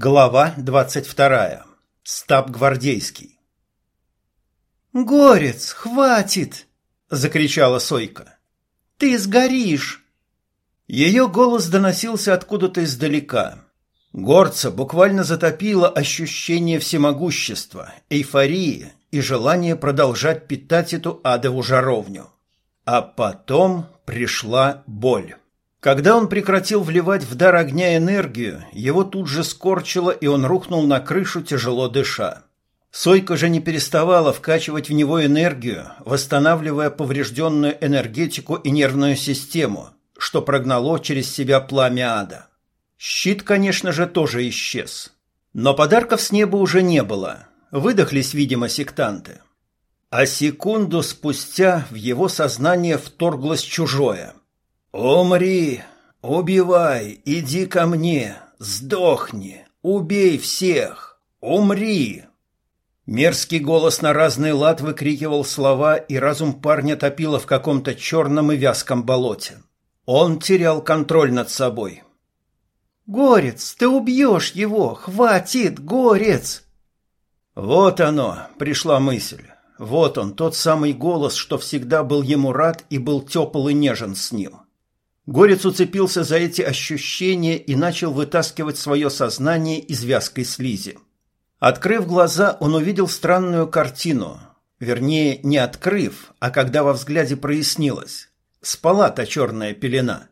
Глава двадцать вторая. Стаб гвардейский. «Горец, хватит!» — закричала Сойка. «Ты сгоришь!» Ее голос доносился откуда-то издалека. Горца буквально затопило ощущение всемогущества, эйфории и желание продолжать питать эту адову жаровню. А потом пришла боль. Когда он прекратил вливать в дар огня энергию, его тут же скорчило, и он рухнул на крышу, тяжело дыша. Сойка же не переставала вкачивать в него энергию, восстанавливая поврежденную энергетику и нервную систему, что прогнало через себя пламя ада. Щит, конечно же, тоже исчез. Но подарков с неба уже не было. Выдохлись, видимо, сектанты. А секунду спустя в его сознание вторглось чужое – «Умри! Убивай! Иди ко мне! Сдохни! Убей всех! Умри!» Мерзкий голос на разный лад выкрикивал слова, и разум парня топило в каком-то черном и вязком болоте. Он терял контроль над собой. «Горец, ты убьешь его! Хватит, горец!» Вот оно, пришла мысль. Вот он, тот самый голос, что всегда был ему рад и был тепл и нежен с ним. Горец уцепился за эти ощущения и начал вытаскивать свое сознание из вязкой слизи. Открыв глаза, он увидел странную картину. Вернее, не открыв, а когда во взгляде прояснилось. Спала та черная пелена.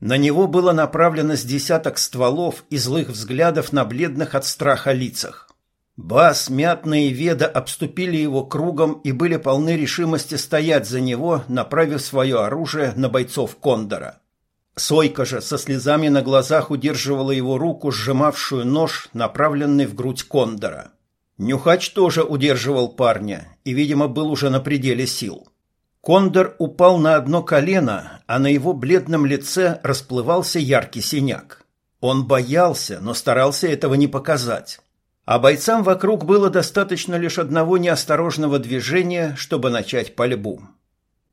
На него было направлено с десяток стволов и злых взглядов на бледных от страха лицах. Бас, Мятна и Веда обступили его кругом и были полны решимости стоять за него, направив свое оружие на бойцов Кондора. Сойка же со слезами на глазах удерживала его руку, сжимавшую нож, направленный в грудь Кондора. Нюхач тоже удерживал парня и, видимо, был уже на пределе сил. Кондор упал на одно колено, а на его бледном лице расплывался яркий синяк. Он боялся, но старался этого не показать. А бойцам вокруг было достаточно лишь одного неосторожного движения, чтобы начать пальбу.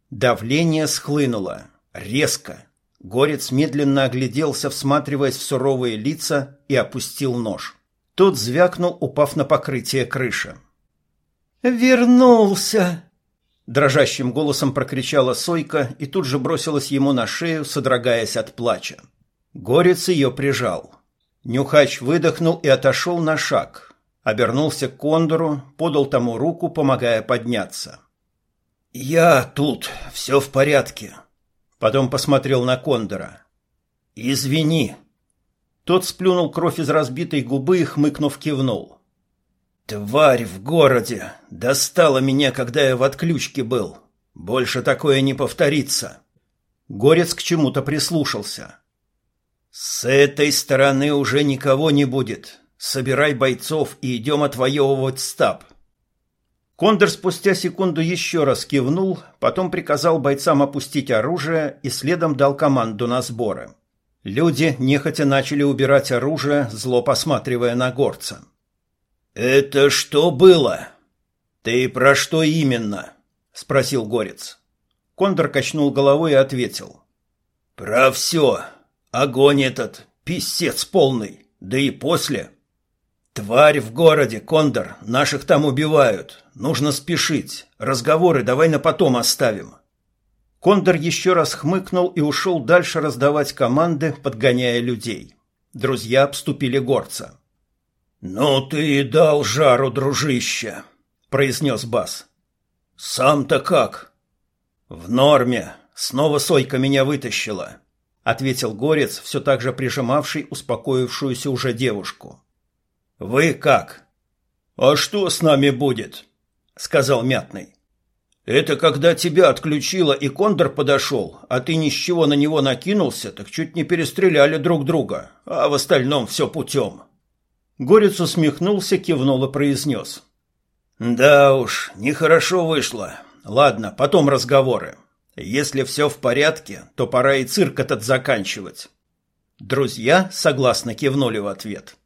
Давление схлынуло. Резко, Горец медленно огляделся, всматриваясь в суровые лица, и опустил нож. Тот звякнул, упав на покрытие крыши. «Вернулся!» Дрожащим голосом прокричала Сойка и тут же бросилась ему на шею, содрогаясь от плача. Горец ее прижал. Нюхач выдохнул и отошел на шаг. Обернулся к кондору, подал тому руку, помогая подняться. «Я тут, все в порядке», Потом посмотрел на Кондора. «Извини». Тот сплюнул кровь из разбитой губы и, хмыкнув, кивнул. «Тварь в городе! Достала меня, когда я в отключке был. Больше такое не повторится». Горец к чему-то прислушался. «С этой стороны уже никого не будет. Собирай бойцов и идем отвоевывать стаб. Кондор спустя секунду еще раз кивнул, потом приказал бойцам опустить оружие и следом дал команду на сборы. Люди нехотя начали убирать оружие, зло посматривая на горца. «Это что было? Ты про что именно?» — спросил горец. Кондор качнул головой и ответил. «Про все. Огонь этот, писец полный, да и после. «Тварь в городе, Кондор, наших там убивают. Нужно спешить. Разговоры давай на потом оставим». Кондор еще раз хмыкнул и ушел дальше раздавать команды, подгоняя людей. Друзья обступили горца. «Ну ты и дал жару, дружище», — произнес Бас. «Сам-то как?» «В норме. Снова Сойка меня вытащила», — ответил горец, все так же прижимавший успокоившуюся уже девушку. «Вы как?» «А что с нами будет?» — сказал Мятный. «Это когда тебя отключило и Кондор подошел, а ты ни с чего на него накинулся, так чуть не перестреляли друг друга, а в остальном все путем». Горец усмехнулся, кивнул и произнес. «Да уж, нехорошо вышло. Ладно, потом разговоры. Если все в порядке, то пора и цирк этот заканчивать». Друзья согласно кивнули в ответ. —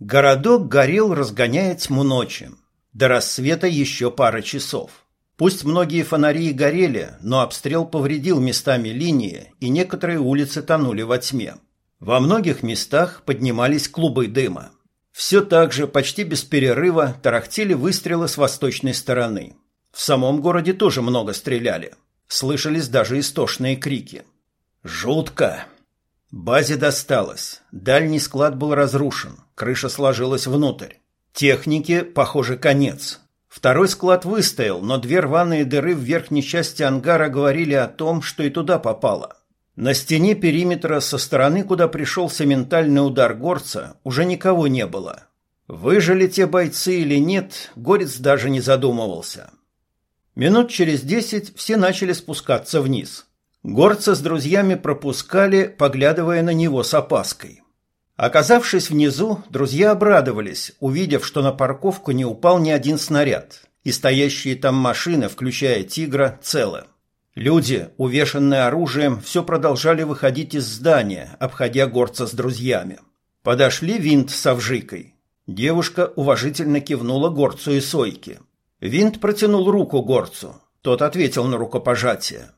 Городок горел, разгоняя тьму ночи. До рассвета еще пара часов. Пусть многие фонари и горели, но обстрел повредил местами линии, и некоторые улицы тонули во тьме. Во многих местах поднимались клубы дыма. Все так же, почти без перерыва, тарахтели выстрелы с восточной стороны. В самом городе тоже много стреляли. Слышались даже истошные крики. «Жутко!» Базе досталось. Дальний склад был разрушен. Крыша сложилась внутрь. Технике, похоже, конец. Второй склад выстоял, но две рваные дыры в верхней части ангара говорили о том, что и туда попало. На стене периметра со стороны, куда пришелся ментальный удар горца, уже никого не было. Выжили те бойцы или нет, горец даже не задумывался. Минут через десять все начали спускаться вниз. Горца с друзьями пропускали, поглядывая на него с опаской. Оказавшись внизу, друзья обрадовались, увидев, что на парковку не упал ни один снаряд, и стоящие там машины, включая «Тигра», целы. Люди, увешанные оружием, все продолжали выходить из здания, обходя горца с друзьями. Подошли Винт с Авжикой. Девушка уважительно кивнула горцу и Сойке. Винт протянул руку горцу. Тот ответил на рукопожатие.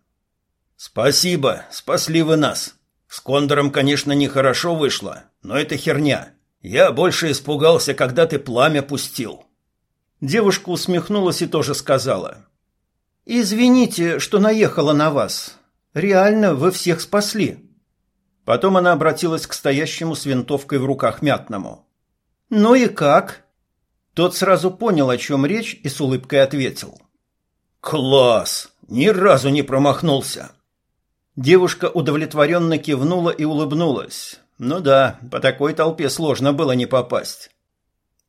«Спасибо, спасли вы нас. С Кондором, конечно, нехорошо вышло, но это херня. Я больше испугался, когда ты пламя пустил. Девушка усмехнулась и тоже сказала: "Извините, что наехала на вас. Реально вы всех спасли". Потом она обратилась к стоящему с винтовкой в руках мятному. "Ну и как?" Тот сразу понял, о чем речь, и с улыбкой ответил: "Класс! Ни разу не промахнулся". Девушка удовлетворенно кивнула и улыбнулась. Ну да, по такой толпе сложно было не попасть.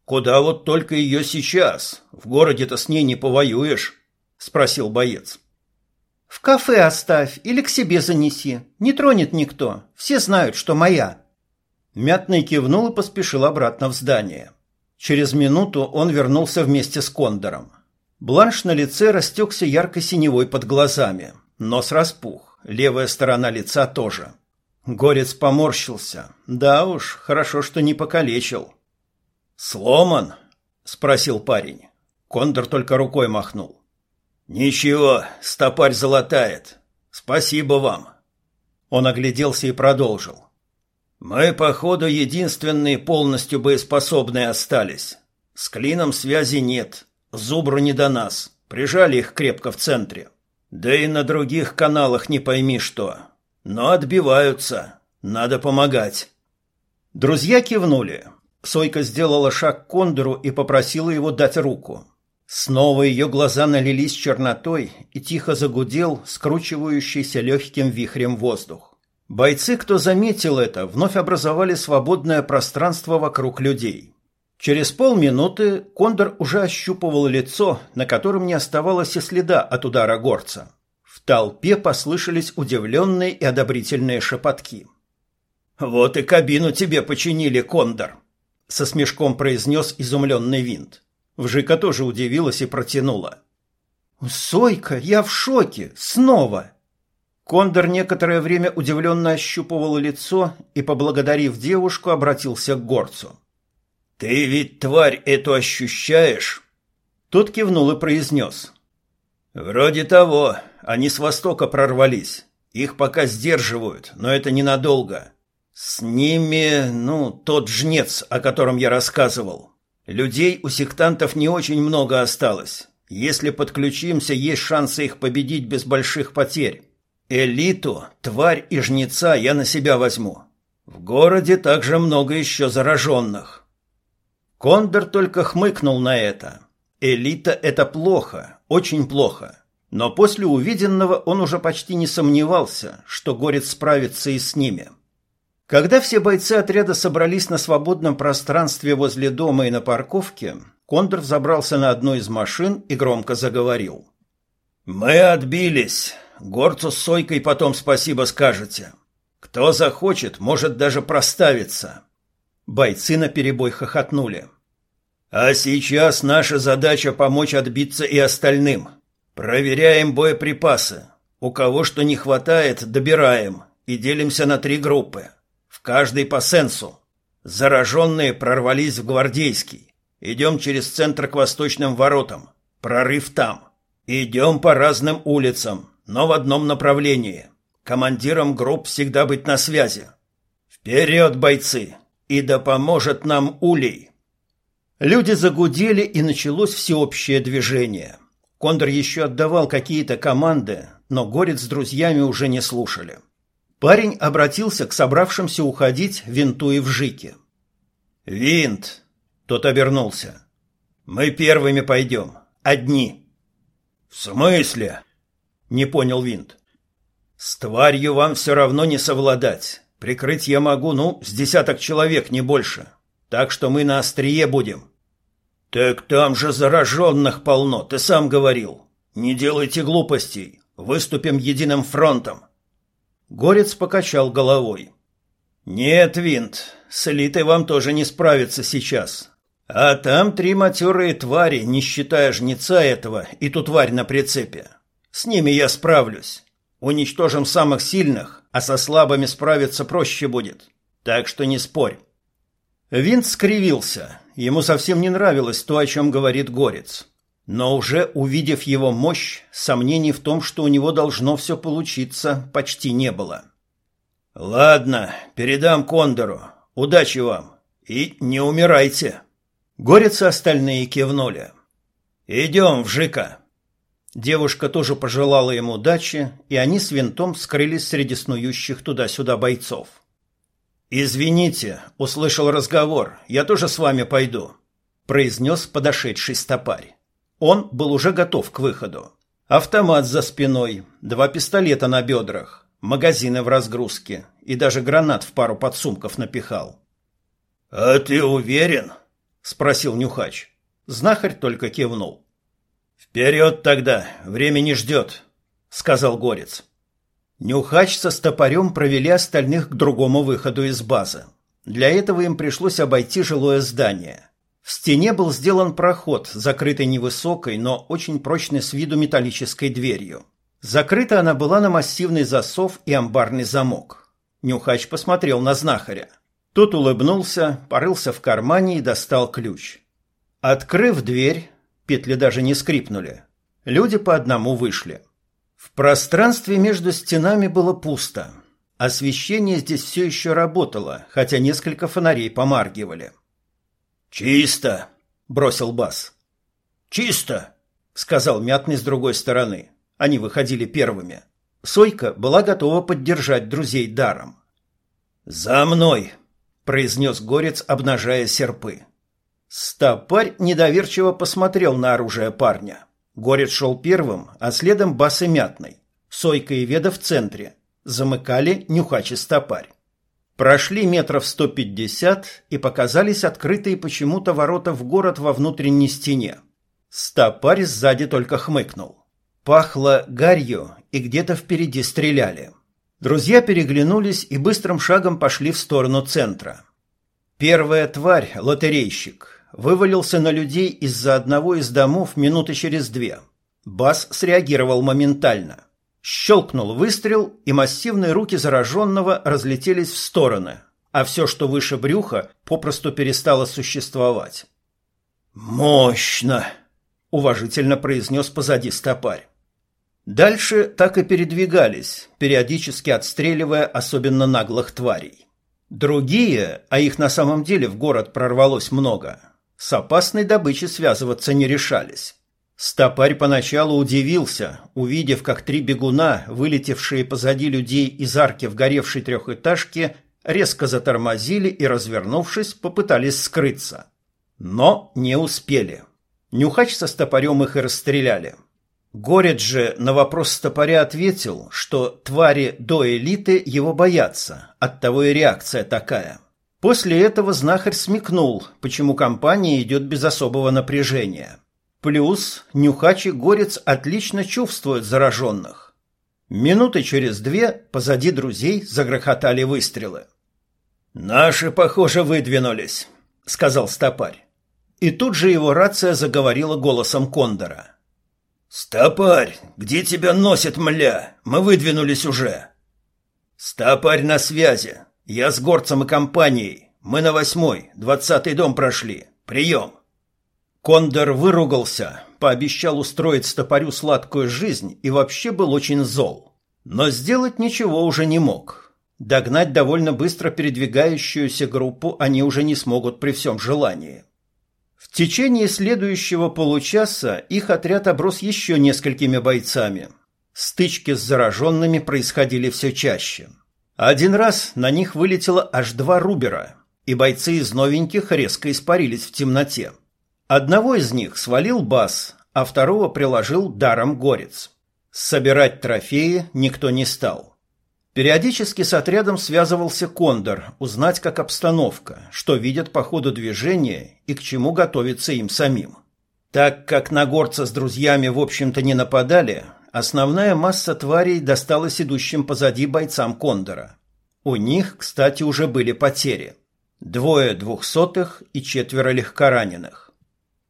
Куда вот только ее сейчас? В городе-то с ней не повоюешь, спросил боец. В кафе оставь или к себе занеси. Не тронет никто. Все знают, что моя. Мятный кивнул и поспешил обратно в здание. Через минуту он вернулся вместе с Кондором. Бланш на лице растекся ярко-синевой под глазами. Нос распух, левая сторона лица тоже. Горец поморщился. Да уж, хорошо, что не покалечил. «Сломан?» — спросил парень. Кондор только рукой махнул. «Ничего, стопарь золотает. Спасибо вам». Он огляделся и продолжил. «Мы, походу, единственные полностью боеспособные остались. С клином связи нет, зубру не до нас. Прижали их крепко в центре. Да и на других каналах не пойми что. Но отбиваются. Надо помогать. Друзья кивнули. Сойка сделала шаг к Кондору и попросила его дать руку. Снова ее глаза налились чернотой и тихо загудел скручивающийся легким вихрем воздух. Бойцы, кто заметил это, вновь образовали свободное пространство вокруг людей. Через полминуты Кондор уже ощупывал лицо, на котором не оставалось и следа от удара горца толпе послышались удивленные и одобрительные шепотки. «Вот и кабину тебе починили, Кондор!» — со смешком произнес изумленный винт. Вжика тоже удивилась и протянула. «Сойка, я в шоке! Снова!» Кондор некоторое время удивленно ощупывал лицо и, поблагодарив девушку, обратился к горцу. «Ты ведь тварь эту ощущаешь?» Тот кивнул и произнес. «Вроде того. Они с востока прорвались. Их пока сдерживают, но это ненадолго. С ними, ну, тот жнец, о котором я рассказывал. Людей у сектантов не очень много осталось. Если подключимся, есть шансы их победить без больших потерь. Элиту, тварь и жнеца я на себя возьму. В городе также много еще зараженных. Кондор только хмыкнул на это. Элита – это плохо, очень плохо. Но после увиденного он уже почти не сомневался, что Горец справится и с ними. Когда все бойцы отряда собрались на свободном пространстве возле дома и на парковке, Кондор взобрался на одну из машин и громко заговорил. «Мы отбились. Горцу с Сойкой потом спасибо скажете. Кто захочет, может даже проставиться». Бойцы наперебой хохотнули. «А сейчас наша задача помочь отбиться и остальным. Проверяем боеприпасы. У кого что не хватает, добираем и делимся на три группы. В каждой по сенсу. Зараженные прорвались в Гвардейский. Идем через центр к восточным воротам. Прорыв там. Идем по разным улицам, но в одном направлении. Командирам групп всегда быть на связи. Вперед, бойцы! И да поможет нам Улей!» Люди загудели, и началось всеобщее движение. Кондор еще отдавал какие-то команды, но Горец с друзьями уже не слушали. Парень обратился к собравшимся уходить Винту и Вжике. «Винт!» — тот обернулся. «Мы первыми пойдем. Одни». «В смысле?» — не понял Винт. «С тварью вам все равно не совладать. Прикрыть я могу, ну, с десяток человек, не больше. Так что мы на острие будем». «Так там же зараженных полно, ты сам говорил. Не делайте глупостей. Выступим единым фронтом». Горец покачал головой. «Нет, Винт, с элитой вам тоже не справиться сейчас. А там три матерые твари, не считая жнеца этого и ту тварь на прицепе. С ними я справлюсь. Уничтожим самых сильных, а со слабыми справиться проще будет. Так что не спорь». Винт скривился. Ему совсем не нравилось то, о чем говорит Горец. Но уже увидев его мощь, сомнений в том, что у него должно все получиться, почти не было. «Ладно, передам Кондору. Удачи вам. И не умирайте». Горец и остальные кивнули. «Идем, Вжика». Девушка тоже пожелала ему удачи, и они с винтом скрылись среди снующих туда-сюда бойцов. «Извините, услышал разговор. Я тоже с вами пойду», — произнес подошедший стопарь. Он был уже готов к выходу. Автомат за спиной, два пистолета на бедрах, магазины в разгрузке и даже гранат в пару подсумков напихал. «А ты уверен?» — спросил Нюхач. Знахарь только кивнул. «Вперед тогда, время не ждет», — сказал Горец. Нюхач со стопорем провели остальных к другому выходу из базы. Для этого им пришлось обойти жилое здание. В стене был сделан проход, закрытый невысокой, но очень прочной с виду металлической дверью. Закрыта она была на массивный засов и амбарный замок. Нюхач посмотрел на знахаря. Тот улыбнулся, порылся в кармане и достал ключ. Открыв дверь, петли даже не скрипнули. Люди по одному вышли. В пространстве между стенами было пусто. Освещение здесь все еще работало, хотя несколько фонарей помаргивали. «Чисто!» — бросил Бас. «Чисто!» — сказал Мятный с другой стороны. Они выходили первыми. Сойка была готова поддержать друзей даром. «За мной!» — произнес Горец, обнажая серпы. Стопарь недоверчиво посмотрел на оружие парня. Горец шел первым, а следом Бас и Мятный. Сойка и Веда в центре. Замыкали Нюхач и Стопарь. Прошли метров сто пятьдесят и показались открытые почему-то ворота в город во внутренней стене. Стопарь сзади только хмыкнул. Пахло гарью, и где-то впереди стреляли. Друзья переглянулись и быстрым шагом пошли в сторону центра. Первая тварь, лотерейщик, вывалился на людей из-за одного из домов минуты через две. Бас среагировал моментально – Щелкнул выстрел, и массивные руки зараженного разлетелись в стороны, а все, что выше брюха, попросту перестало существовать. «Мощно!» — уважительно произнес позади стопарь. Дальше так и передвигались, периодически отстреливая особенно наглых тварей. Другие, а их на самом деле в город прорвалось много, с опасной добычей связываться не решались. Стопарь поначалу удивился, увидев, как три бегуна, вылетевшие позади людей из арки в горевшей трехэтажке, резко затормозили и, развернувшись, попытались скрыться. Но не успели. Нюхач со стопорем их и расстреляли. Горец же на вопрос стопоря ответил, что твари до элиты его боятся, оттого и реакция такая. После этого знахарь смекнул, почему компания идет без особого напряжения. Плюс Нюхач и Горец отлично чувствуют зараженных. Минуты через две позади друзей загрохотали выстрелы. «Наши, похоже, выдвинулись», — сказал стопарь. И тут же его рация заговорила голосом Кондора. «Стопарь, где тебя носит, мля? Мы выдвинулись уже». «Стопарь на связи. Я с горцем и компанией. Мы на восьмой, двадцатый дом прошли. Прием». Кондор выругался, пообещал устроить стопорю сладкую жизнь и вообще был очень зол. Но сделать ничего уже не мог. Догнать довольно быстро передвигающуюся группу они уже не смогут при всем желании. В течение следующего получаса их отряд оброс еще несколькими бойцами. Стычки с зараженными происходили все чаще. Один раз на них вылетело аж два рубера, и бойцы из новеньких резко испарились в темноте. Одного из них свалил бас, а второго приложил даром горец. Собирать трофеи никто не стал. Периодически с отрядом связывался Кондор, узнать, как обстановка, что видят по ходу движения и к чему готовиться им самим. Так как на горца с друзьями в общем-то не нападали, основная масса тварей досталась идущим позади бойцам Кондора. У них, кстати, уже были потери. Двое двухсотых и четверо легкораненых.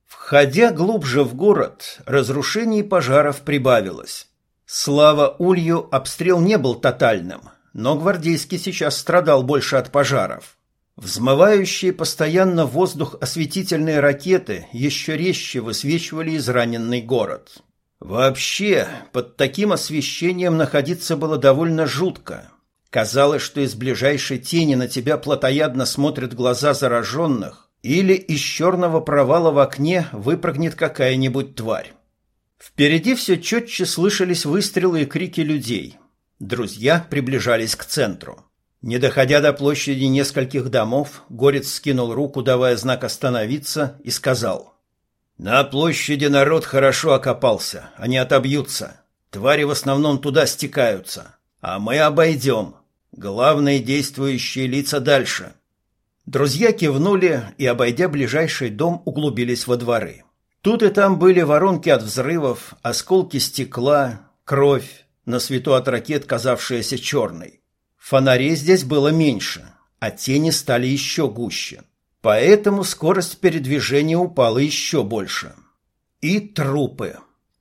Входя глубже в город, разрушений и пожаров прибавилось. Слава Улью, обстрел не был тотальным, но гвардейский сейчас страдал больше от пожаров. Взмывающие постоянно в воздух осветительные ракеты еще резче высвечивали израненный город. Вообще, под таким освещением находиться было довольно жутко. Казалось, что из ближайшей тени на тебя плотоядно смотрят глаза зараженных, или из черного провала в окне выпрыгнет какая-нибудь тварь. Впереди все четче слышались выстрелы и крики людей. Друзья приближались к центру. Не доходя до площади нескольких домов, Горец скинул руку, давая знак остановиться, и сказал. «На площади народ хорошо окопался, они отобьются. Твари в основном туда стекаются. А мы обойдем. Главные действующие лица дальше. Друзья кивнули и, обойдя ближайший дом, углубились во дворы. Тут и там были воронки от взрывов, осколки стекла, кровь, на свету от ракет казавшаяся черной. Фонарей здесь было меньше, а тени стали еще гуще. Поэтому скорость передвижения упала еще больше. И трупы.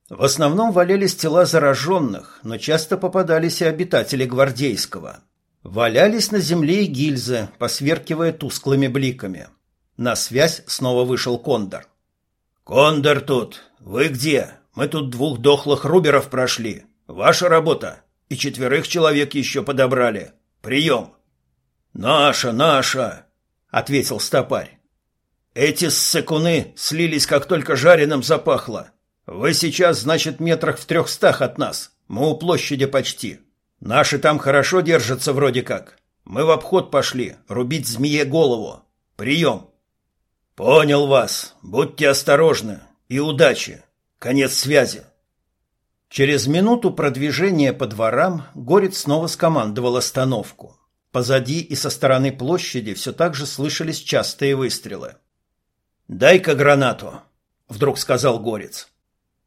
В основном валялись тела зараженных, но часто попадались и обитатели Гвардейского – Валялись на земле и гильзы, посверкивая тусклыми бликами. На связь снова вышел Кондор. «Кондор тут! Вы где? Мы тут двух дохлых руберов прошли. Ваша работа. И четверых человек еще подобрали. Прием!» «Наша, наша!» — ответил стопарь. «Эти ссыкуны слились, как только жареным запахло. Вы сейчас, значит, метрах в трехстах от нас. Мы у площади почти. Наши там хорошо держатся вроде как. Мы в обход пошли, рубить змее голову. Прием. Понял вас. Будьте осторожны. И удачи. Конец связи. Через минуту продвижения по дворам Горец снова скомандовал остановку. Позади и со стороны площади все так же слышались частые выстрелы. «Дай-ка гранату», — вдруг сказал Горец.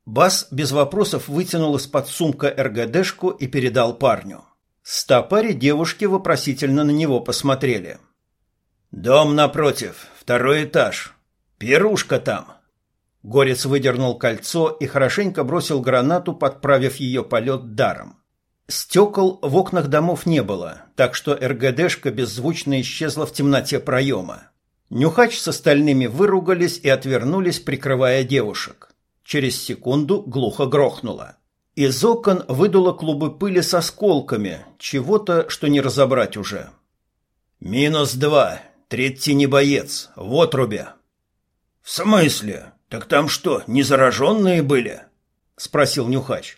Бас без вопросов вытянул из-под сумка РГДшку и передал парню. Стопари девушки вопросительно на него посмотрели. «Дом напротив, второй этаж. Пирушка там». Горец выдернул кольцо и хорошенько бросил гранату, подправив ее полет даром. Стекол в окнах домов не было, так что РГДшка беззвучно исчезла в темноте проема. Нюхач с остальными выругались и отвернулись, прикрывая девушек. Через секунду глухо грохнуло. Из окон выдуло клубы пыли с осколками, чего-то, что не разобрать уже. «Минус два. Третий не боец. В отрубе». «В смысле? Так там что, не зараженные были?» — спросил Нюхач.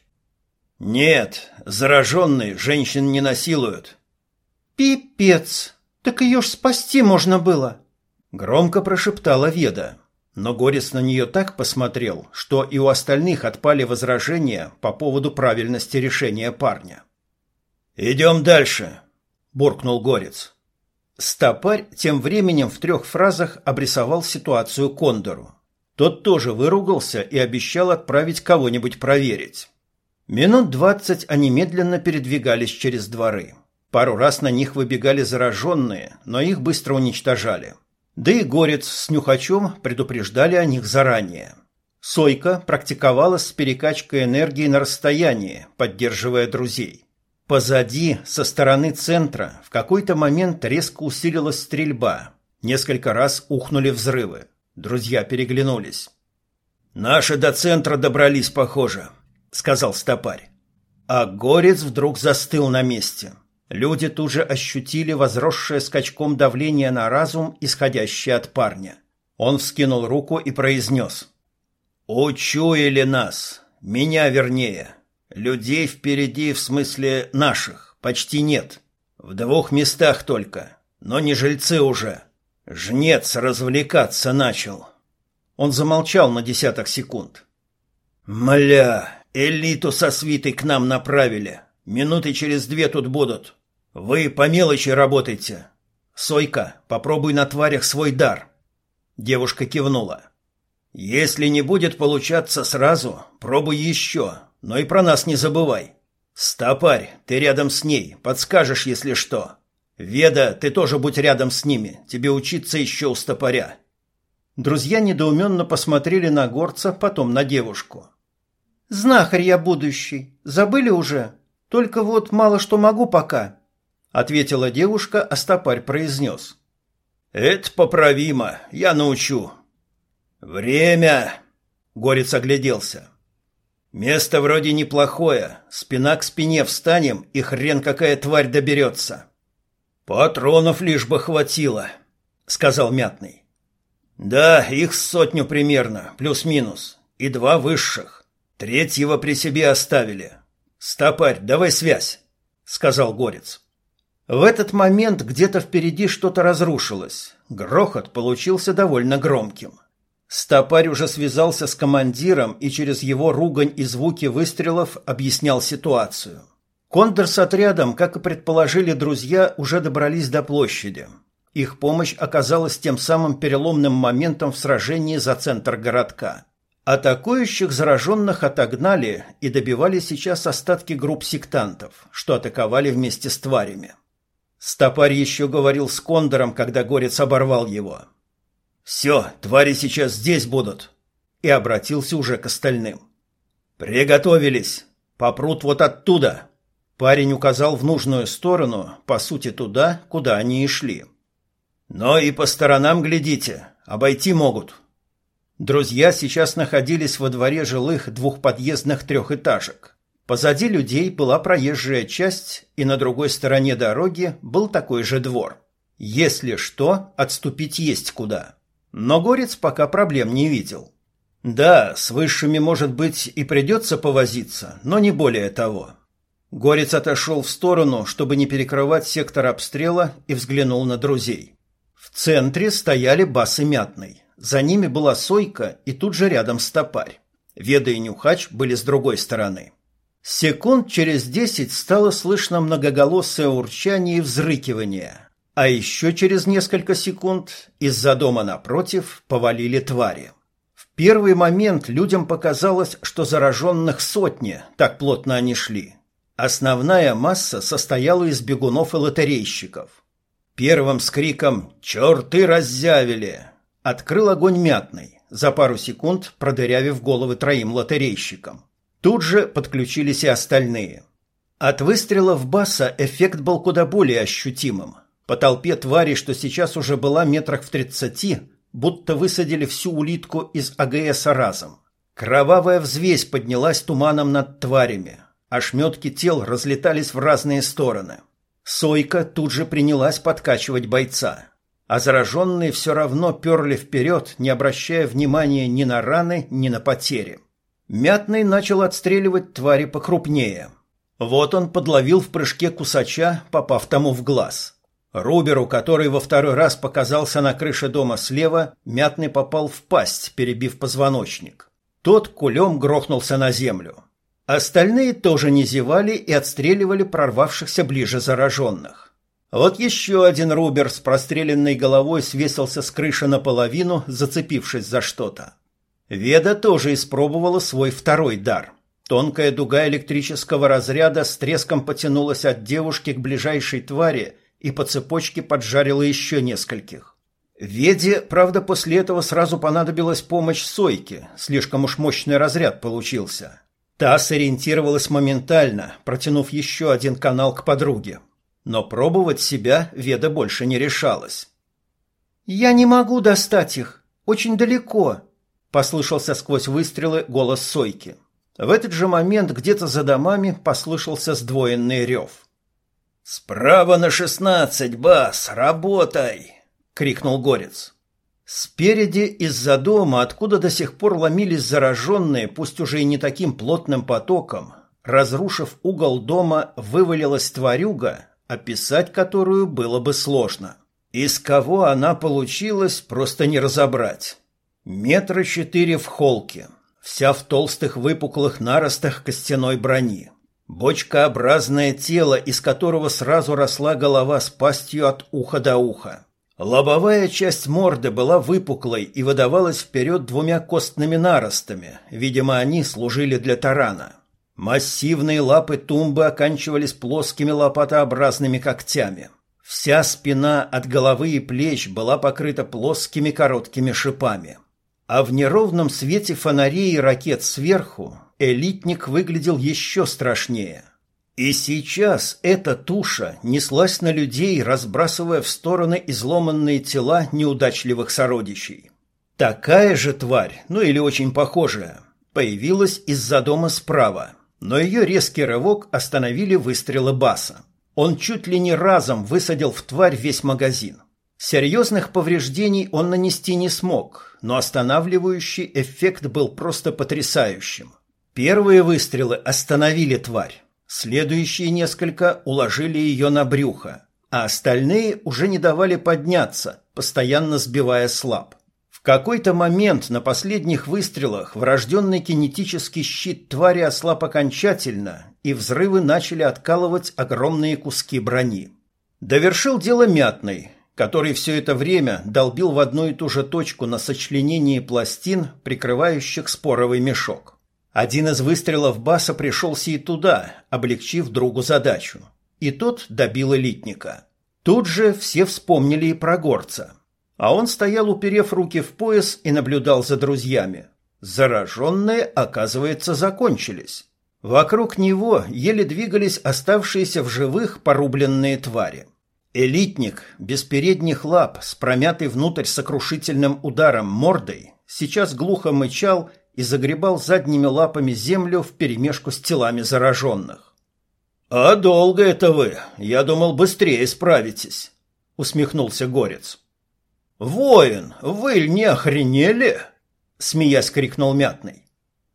«Нет, зараженные женщин не насилуют». «Пипец! Так ее ж спасти можно было!» — громко прошептала Веда. Но Горец на нее так посмотрел, что и у остальных отпали возражения по поводу правильности решения парня. «Идем дальше», — буркнул Горец. Стопарь тем временем в трех фразах обрисовал ситуацию Кондору. Тот тоже выругался и обещал отправить кого-нибудь проверить. Минут двадцать они медленно передвигались через дворы. Пару раз на них выбегали зараженные, но их быстро уничтожали. Да и Горец с Нюхачом предупреждали о них заранее. Сойка практиковалась с перекачкой энергии на расстоянии, поддерживая друзей. Позади, со стороны центра, в какой-то момент резко усилилась стрельба. Несколько раз ухнули взрывы. Друзья переглянулись. «Наши до центра добрались, похоже», — сказал стопарь. А горец вдруг застыл на месте. Люди тут же ощутили возросшее скачком давление на разум, исходящее от парня. Он вскинул руку и произнес. «Учуяли нас. Меня вернее. Людей впереди, в смысле наших, почти нет. В двух местах только. Но не жильцы уже. Жнец развлекаться начал». Он замолчал на десяток секунд. «Мля, элиту со свитой к нам направили. Минуты через две тут будут. Вы по мелочи работайте. Сойка, попробуй на тварях свой дар». Девушка кивнула. «Если не будет получаться сразу, пробуй еще, но и про нас не забывай. Стопарь, ты рядом с ней, подскажешь, если что. Веда, ты тоже будь рядом с ними, тебе учиться еще у стопаря». Друзья недоуменно посмотрели на горца, потом на девушку. «Знахарь я будущий. Забыли уже? Только вот мало что могу пока», — ответила девушка, а стопарь произнес. «Это поправимо. Я научу». «Время!» — Горец огляделся. «Место вроде неплохое. Спина к спине встанем, и хрен какая тварь доберется». «Патронов лишь бы хватило», — сказал Мятный. Да, их сотню примерно, плюс-минус, и два высших. Третьего при себе оставили. Стопарь, давай связь, сказал Горец. В этот момент где-то впереди что-то разрушилось. Грохот получился довольно громким. Стопарь уже связался с командиром и через его ругань и звуки выстрелов объяснял ситуацию. Кондор с отрядом, как и предположили друзья, уже добрались до площади. Их помощь оказалась тем самым переломным моментом в сражении за центр городка. Атакующих зараженных отогнали и добивали сейчас остатки групп сектантов, что атаковали вместе с тварями. Стопарь еще говорил с Кондором, когда Горец оборвал его. «Все, твари сейчас здесь будут!» И обратился уже к остальным. «Приготовились! Попрут вот оттуда!» Парень указал в нужную сторону, по сути туда, куда они и шли. Но и по сторонам глядите, обойти могут. Друзья сейчас находились во дворе жилых двухподъездных трехэтажек. Позади людей была проезжая часть, и на другой стороне дороги был такой же двор. Если что, отступить есть куда. Но Горец пока проблем не видел. Да, с высшими, может быть, и придется повозиться, но не более того. Горец отошел в сторону, чтобы не перекрывать сектор обстрела, и взглянул на друзей. В центре стояли басы мятный. За ними была сойка и тут же рядом стопарь. Веда и Нюхач были с другой стороны. Секунд через десять стало слышно многоголосое урчание и взрыкивание. А еще через несколько секунд из-за дома напротив повалили твари. В первый момент людям показалось, что зараженных сотни, так плотно они шли. Основная масса состояла из бегунов и лотерейщиков. Первым с криком «Черты раззявили!» Открыл огонь мятный, за пару секунд продырявив головы троим лотерейщикам. Тут же подключились и остальные. От выстрелов Баса эффект был куда более ощутимым. По толпе твари, что сейчас уже была метрах в тридцати, будто высадили всю улитку из АГСа разом. Кровавая взвесь поднялась туманом над тварями. Ошметки тел разлетались в разные стороны. Сойка тут же принялась подкачивать бойца, а зараженные все равно перли вперед, не обращая внимания ни на раны, ни на потери. Мятный начал отстреливать твари покрупнее. Вот он подловил в прыжке кусача, попав тому в глаз. Руберу, который во второй раз показался на крыше дома слева, Мятный попал в пасть, перебив позвоночник. Тот кулем грохнулся на землю. Остальные тоже не зевали и отстреливали прорвавшихся ближе зараженных. Вот еще один Рубер с простреленной головой свесился с крыши наполовину, зацепившись за что-то. Веда тоже испробовала свой второй дар. Тонкая дуга электрического разряда с треском потянулась от девушки к ближайшей твари и по цепочке поджарила еще нескольких. Веде, правда, после этого сразу понадобилась помощь Сойке, слишком уж мощный разряд получился. Та сориентировалась моментально, протянув еще один канал к подруге. Но пробовать себя Веда больше не решалась. «Я не могу достать их. Очень далеко», — послышался сквозь выстрелы голос Сойки. В этот же момент где-то за домами послышался сдвоенный рев. «Справа на шестнадцать, Бас, работай!» — крикнул Горец. Спереди из-за дома, откуда до сих пор ломились зараженные, пусть уже и не таким плотным потоком, разрушив угол дома, вывалилась тварюга, описать которую было бы сложно. Из кого она получилась, просто не разобрать. Метра четыре в холке, вся в толстых выпуклых наростах костяной брони. Бочкообразное тело, из которого сразу росла голова с пастью от уха до уха. Лобовая часть морды была выпуклой и выдавалась вперед двумя костными наростами, видимо, они служили для тарана. Массивные лапы тумбы оканчивались плоскими лопатообразными когтями. Вся спина от головы и плеч была покрыта плоскими короткими шипами. А в неровном свете фонарей и ракет сверху элитник выглядел еще страшнее – и сейчас эта туша неслась на людей, разбрасывая в стороны изломанные тела неудачливых сородичей. Такая же тварь, ну или очень похожая, появилась из-за дома справа, но ее резкий рывок остановили выстрелы Баса. Он чуть ли не разом высадил в тварь весь магазин. Серьезных повреждений он нанести не смог, но останавливающий эффект был просто потрясающим. Первые выстрелы остановили тварь. Следующие несколько уложили ее на брюхо, а остальные уже не давали подняться, постоянно сбивая слаб. Какой-то момент на последних выстрелах врожденный кинетический щит твари ослаб окончательно, и взрывы начали откалывать огромные куски брони. Довершил дело Мятный, который все это время долбил в одну и ту же точку на сочленении пластин, прикрывающих споровый мешок. Один из выстрелов Баса пришелся и туда, облегчив другу задачу. И тот добил элитника. Тут же все вспомнили и про горца. А он стоял, уперев руки в пояс, и наблюдал за друзьями. Зараженные, оказывается, закончились. Вокруг него еле двигались оставшиеся в живых порубленные твари. Элитник, без передних лап, с промятой внутрь сокрушительным ударом мордой, сейчас глухо мычал и загребал задними лапами землю вперемешку с телами зараженных. «А долго это вы? Я думал, быстрее справитесь», — усмехнулся Горец. «Воин, вы не охренели?» — смеясь крикнул Мятный.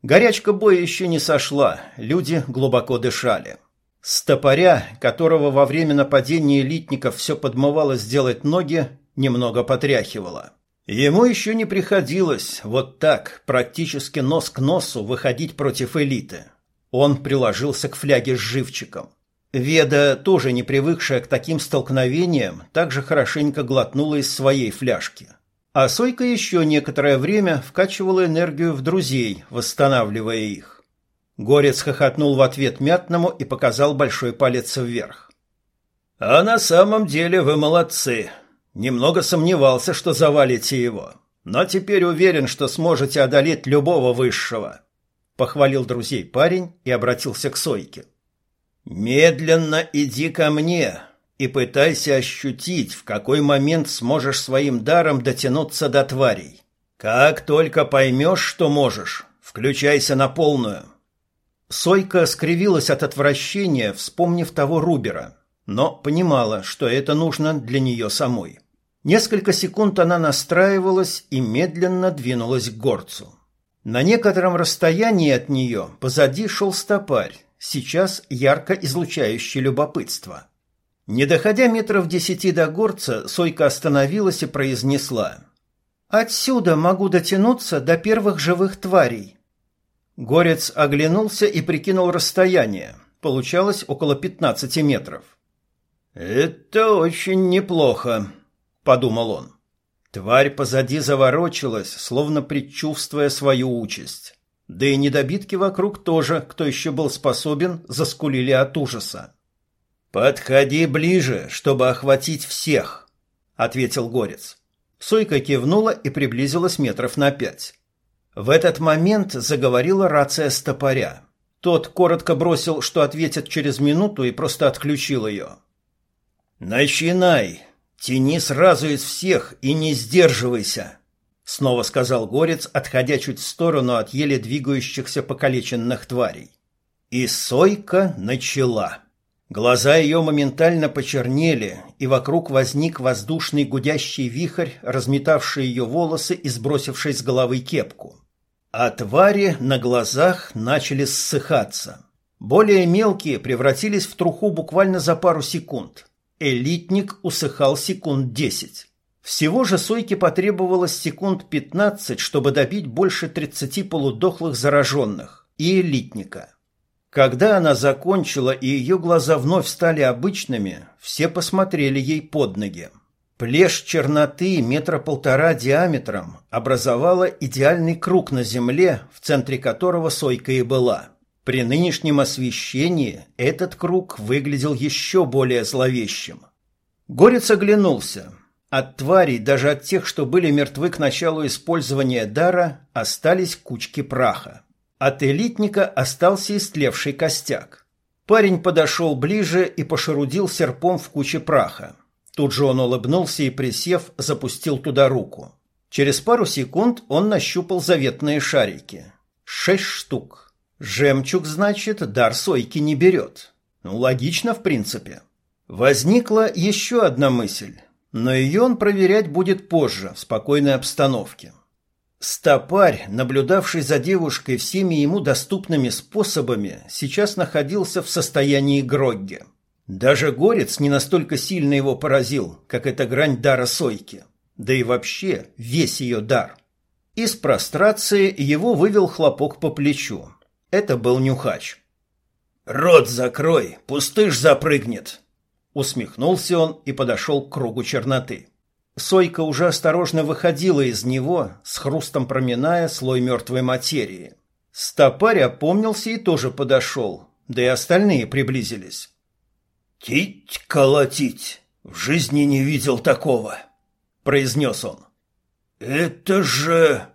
Горячка боя еще не сошла, люди глубоко дышали. С топоря, которого во время нападения элитников все подмывало сделать ноги, немного потряхивало. Ему еще не приходилось вот так, практически нос к носу, выходить против элиты. Он приложился к фляге с живчиком. Веда, тоже не привыкшая к таким столкновениям, также хорошенько глотнула из своей фляжки. А Сойка еще некоторое время вкачивала энергию в друзей, восстанавливая их. Горец хохотнул в ответ мятному и показал большой палец вверх. «А на самом деле вы молодцы. Немного сомневался, что завалите его, но теперь уверен, что сможете одолеть любого высшего. Похвалил друзей парень и обратился к Сойке. Медленно иди ко мне и пытайся ощутить, в какой момент сможешь своим даром дотянуться до тварей. Как только поймешь, что можешь, включайся на полную. Сойка скривилась от отвращения, вспомнив того Рубера, но понимала, что это нужно для нее самой. Несколько секунд она настраивалась и медленно двинулась к горцу. На некотором расстоянии от нее позади шел стопарь, сейчас ярко излучающий любопытство. Не доходя метров десяти до горца, Сойка остановилась и произнесла. «Отсюда могу дотянуться до первых живых тварей». Горец оглянулся и прикинул расстояние. Получалось около пятнадцати метров. «Это очень неплохо», — подумал он. Тварь позади заворочилась, словно предчувствуя свою участь. Да и недобитки вокруг тоже, кто еще был способен, заскулили от ужаса. «Подходи ближе, чтобы охватить всех», — ответил Горец. Сойка кивнула и приблизилась метров на пять. В этот момент заговорила рация стопоря. Тот коротко бросил, что ответит через минуту, и просто отключил ее. «Начинай!» Тяни сразу из всех и не сдерживайся, снова сказал Горец, отходя чуть в сторону от еле двигающихся покалеченных тварей. И Сойка начала. Глаза ее моментально почернели, и вокруг возник воздушный гудящий вихрь, разметавший ее волосы и сбросивший с головы кепку. А твари на глазах начали ссыхаться. Более мелкие превратились в труху буквально за пару секунд. Элитник усыхал секунд десять. Всего же Сойке потребовалось секунд пятнадцать, чтобы добить больше тридцати полудохлых зараженных и элитника. Когда она закончила и ее глаза вновь стали обычными, все посмотрели ей под ноги. Плешь черноты метра полтора диаметром образовала идеальный круг на земле, в центре которого Сойка и была. При нынешнем освещении этот круг выглядел еще более зловещим. Горец оглянулся. От тварей, даже от тех, что были мертвы к началу использования дара, остались кучки праха. От элитника остался истлевший костяк. Парень подошел ближе и пошерудил серпом в куче праха. Тут же он улыбнулся и, присев, запустил туда руку. Через пару секунд он нащупал заветные шарики. Шесть штук. Жемчуг, значит, дар сойки не берет. Ну, логично, в принципе. Возникла еще одна мысль, но ее он проверять будет позже, в спокойной обстановке. Стопарь, наблюдавший за девушкой всеми ему доступными способами, сейчас находился в состоянии Грогги. Даже горец не настолько сильно его поразил, как эта грань дара Сойки. Да и вообще весь ее дар. Из прострации его вывел хлопок по плечу. Это был Нюхач. «Рот закрой, пустыш запрыгнет!» Усмехнулся он и подошел к кругу черноты. Сойка уже осторожно выходила из него, с хрустом проминая слой мертвой материи. Стопарь опомнился и тоже подошел, да и остальные приблизились. «Тить колотить! В жизни не видел такого!» — произнес он. «Это же...»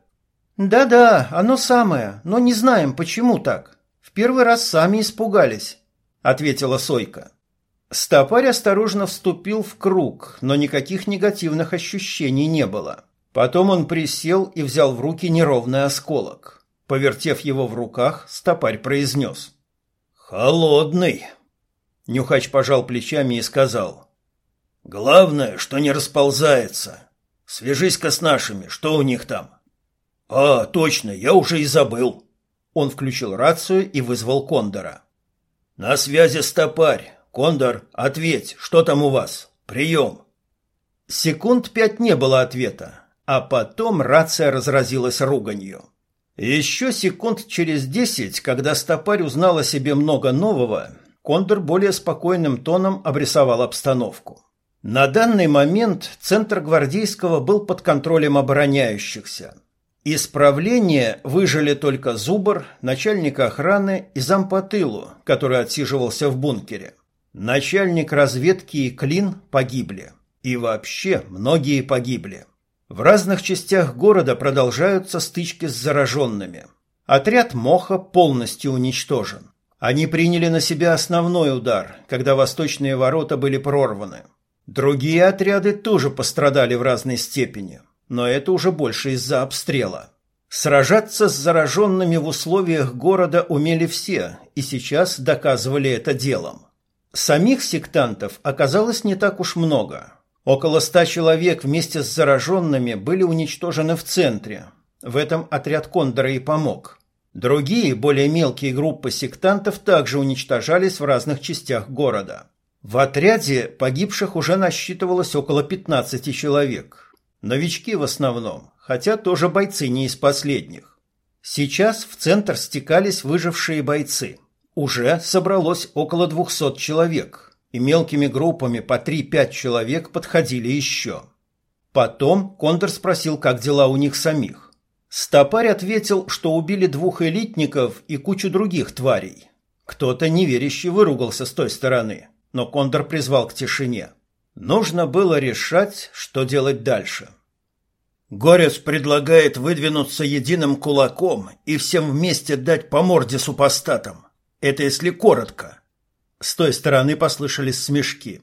«Да-да, оно самое, но не знаем, почему так. В первый раз сами испугались», — ответила Сойка. Стопарь осторожно вступил в круг, но никаких негативных ощущений не было. Потом он присел и взял в руки неровный осколок. Повертев его в руках, стопарь произнес. «Холодный!» Нюхач пожал плечами и сказал. «Главное, что не расползается. Свяжись-ка с нашими, что у них там?» «А, точно, я уже и забыл». Он включил рацию и вызвал Кондора. «На связи стопарь. «Кондор, ответь, что там у вас? Прием!» Секунд пять не было ответа, а потом рация разразилась руганью. Еще секунд через десять, когда стопарь узнал о себе много нового, Кондор более спокойным тоном обрисовал обстановку. На данный момент центр гвардейского был под контролем обороняющихся. Из правления выжили только Зубр, начальник охраны и зампотылу, который отсиживался в бункере. Начальник разведки и Клин погибли. И вообще многие погибли. В разных частях города продолжаются стычки с зараженными. Отряд Моха полностью уничтожен. Они приняли на себя основной удар, когда восточные ворота были прорваны. Другие отряды тоже пострадали в разной степени, но это уже больше из-за обстрела. Сражаться с зараженными в условиях города умели все, и сейчас доказывали это делом. Самих сектантов оказалось не так уж много. Около ста человек вместе с зараженными были уничтожены в центре. В этом отряд Кондора и помог. Другие, более мелкие группы сектантов также уничтожались в разных частях города. В отряде погибших уже насчитывалось около 15 человек. Новички в основном, хотя тоже бойцы не из последних. Сейчас в центр стекались выжившие бойцы – уже собралось около двухсот человек, и мелкими группами по три-пять человек подходили еще. Потом Кондор спросил, как дела у них самих. Стопарь ответил, что убили двух элитников и кучу других тварей. Кто-то неверяще выругался с той стороны, но Кондор призвал к тишине. Нужно было решать, что делать дальше. Горец предлагает выдвинуться единым кулаком и всем вместе дать по морде супостатам. Это если коротко. С той стороны послышались смешки.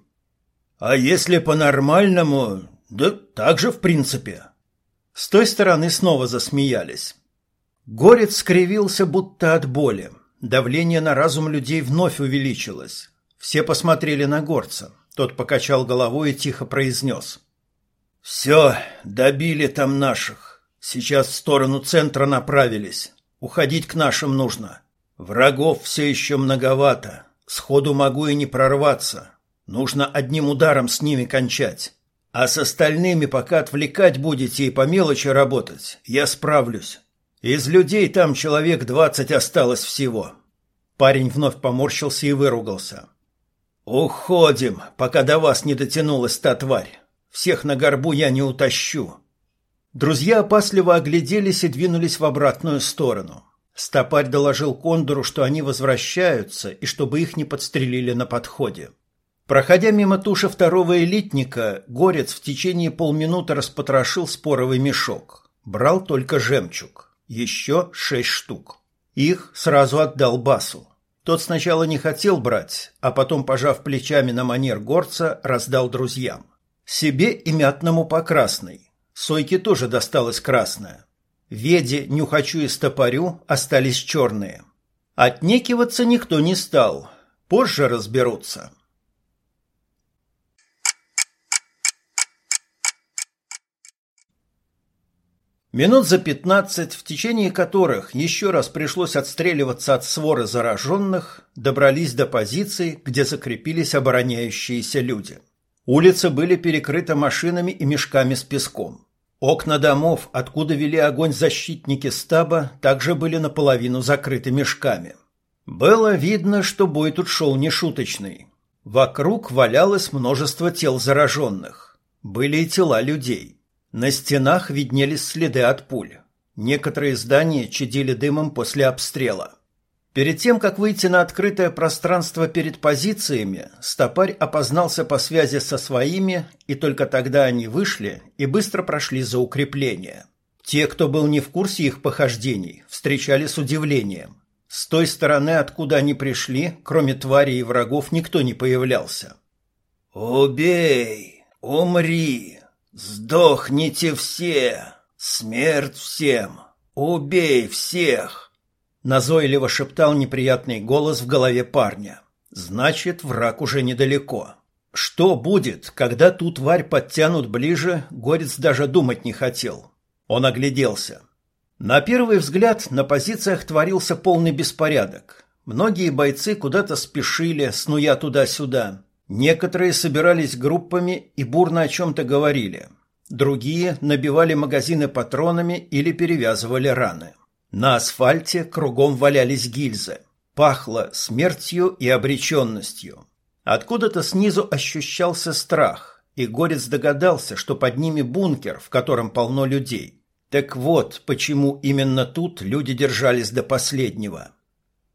А если по-нормальному, да так же в принципе. С той стороны снова засмеялись. Горец скривился, будто от боли. Давление на разум людей вновь увеличилось. Все посмотрели на горца. Тот покачал головой и тихо произнес. «Все, добили там наших. Сейчас в сторону центра направились. Уходить к нашим нужно. Врагов все еще многовато. Сходу могу и не прорваться. Нужно одним ударом с ними кончать. А с остальными пока отвлекать будете и по мелочи работать, я справлюсь. Из людей там человек двадцать осталось всего». Парень вновь поморщился и выругался. «Уходим, пока до вас не дотянулась та тварь. Всех на горбу я не утащу». Друзья опасливо огляделись и двинулись в обратную сторону. Стопарь доложил Кондору, что они возвращаются и чтобы их не подстрелили на подходе. Проходя мимо туши второго элитника, Горец в течение полминуты распотрошил споровый мешок. Брал только жемчуг. Еще шесть штук. Их сразу отдал Басу. Тот сначала не хотел брать, а потом, пожав плечами на манер горца, раздал друзьям. Себе и мятному по красной. Сойке тоже досталось красное. Веде, нюхачу и стопорю остались черные. Отнекиваться никто не стал. Позже разберутся. Минут за пятнадцать, в течение которых еще раз пришлось отстреливаться от своры зараженных, добрались до позиций, где закрепились обороняющиеся люди. Улицы были перекрыты машинами и мешками с песком. Окна домов, откуда вели огонь защитники стаба, также были наполовину закрыты мешками. Было видно, что бой тут шел нешуточный. Вокруг валялось множество тел зараженных. Были и тела людей. На стенах виднелись следы от пуль. Некоторые здания чадили дымом после обстрела. Перед тем, как выйти на открытое пространство перед позициями, стопарь опознался по связи со своими, и только тогда они вышли и быстро прошли за укрепление. Те, кто был не в курсе их похождений, встречали с удивлением. С той стороны, откуда они пришли, кроме тварей и врагов, никто не появлялся. «Убей! Умри! «Сдохните все! Смерть всем! Убей всех!» Назойливо шептал неприятный голос в голове парня. «Значит, враг уже недалеко». Что будет, когда ту тварь подтянут ближе, Горец даже думать не хотел. Он огляделся. На первый взгляд на позициях творился полный беспорядок. Многие бойцы куда-то спешили, снуя туда-сюда. Некоторые собирались группами и бурно о чем-то говорили. Другие набивали магазины патронами или перевязывали раны. На асфальте кругом валялись гильзы. Пахло смертью и обреченностью. Откуда-то снизу ощущался страх, и Горец догадался, что под ними бункер, в котором полно людей. Так вот, почему именно тут люди держались до последнего.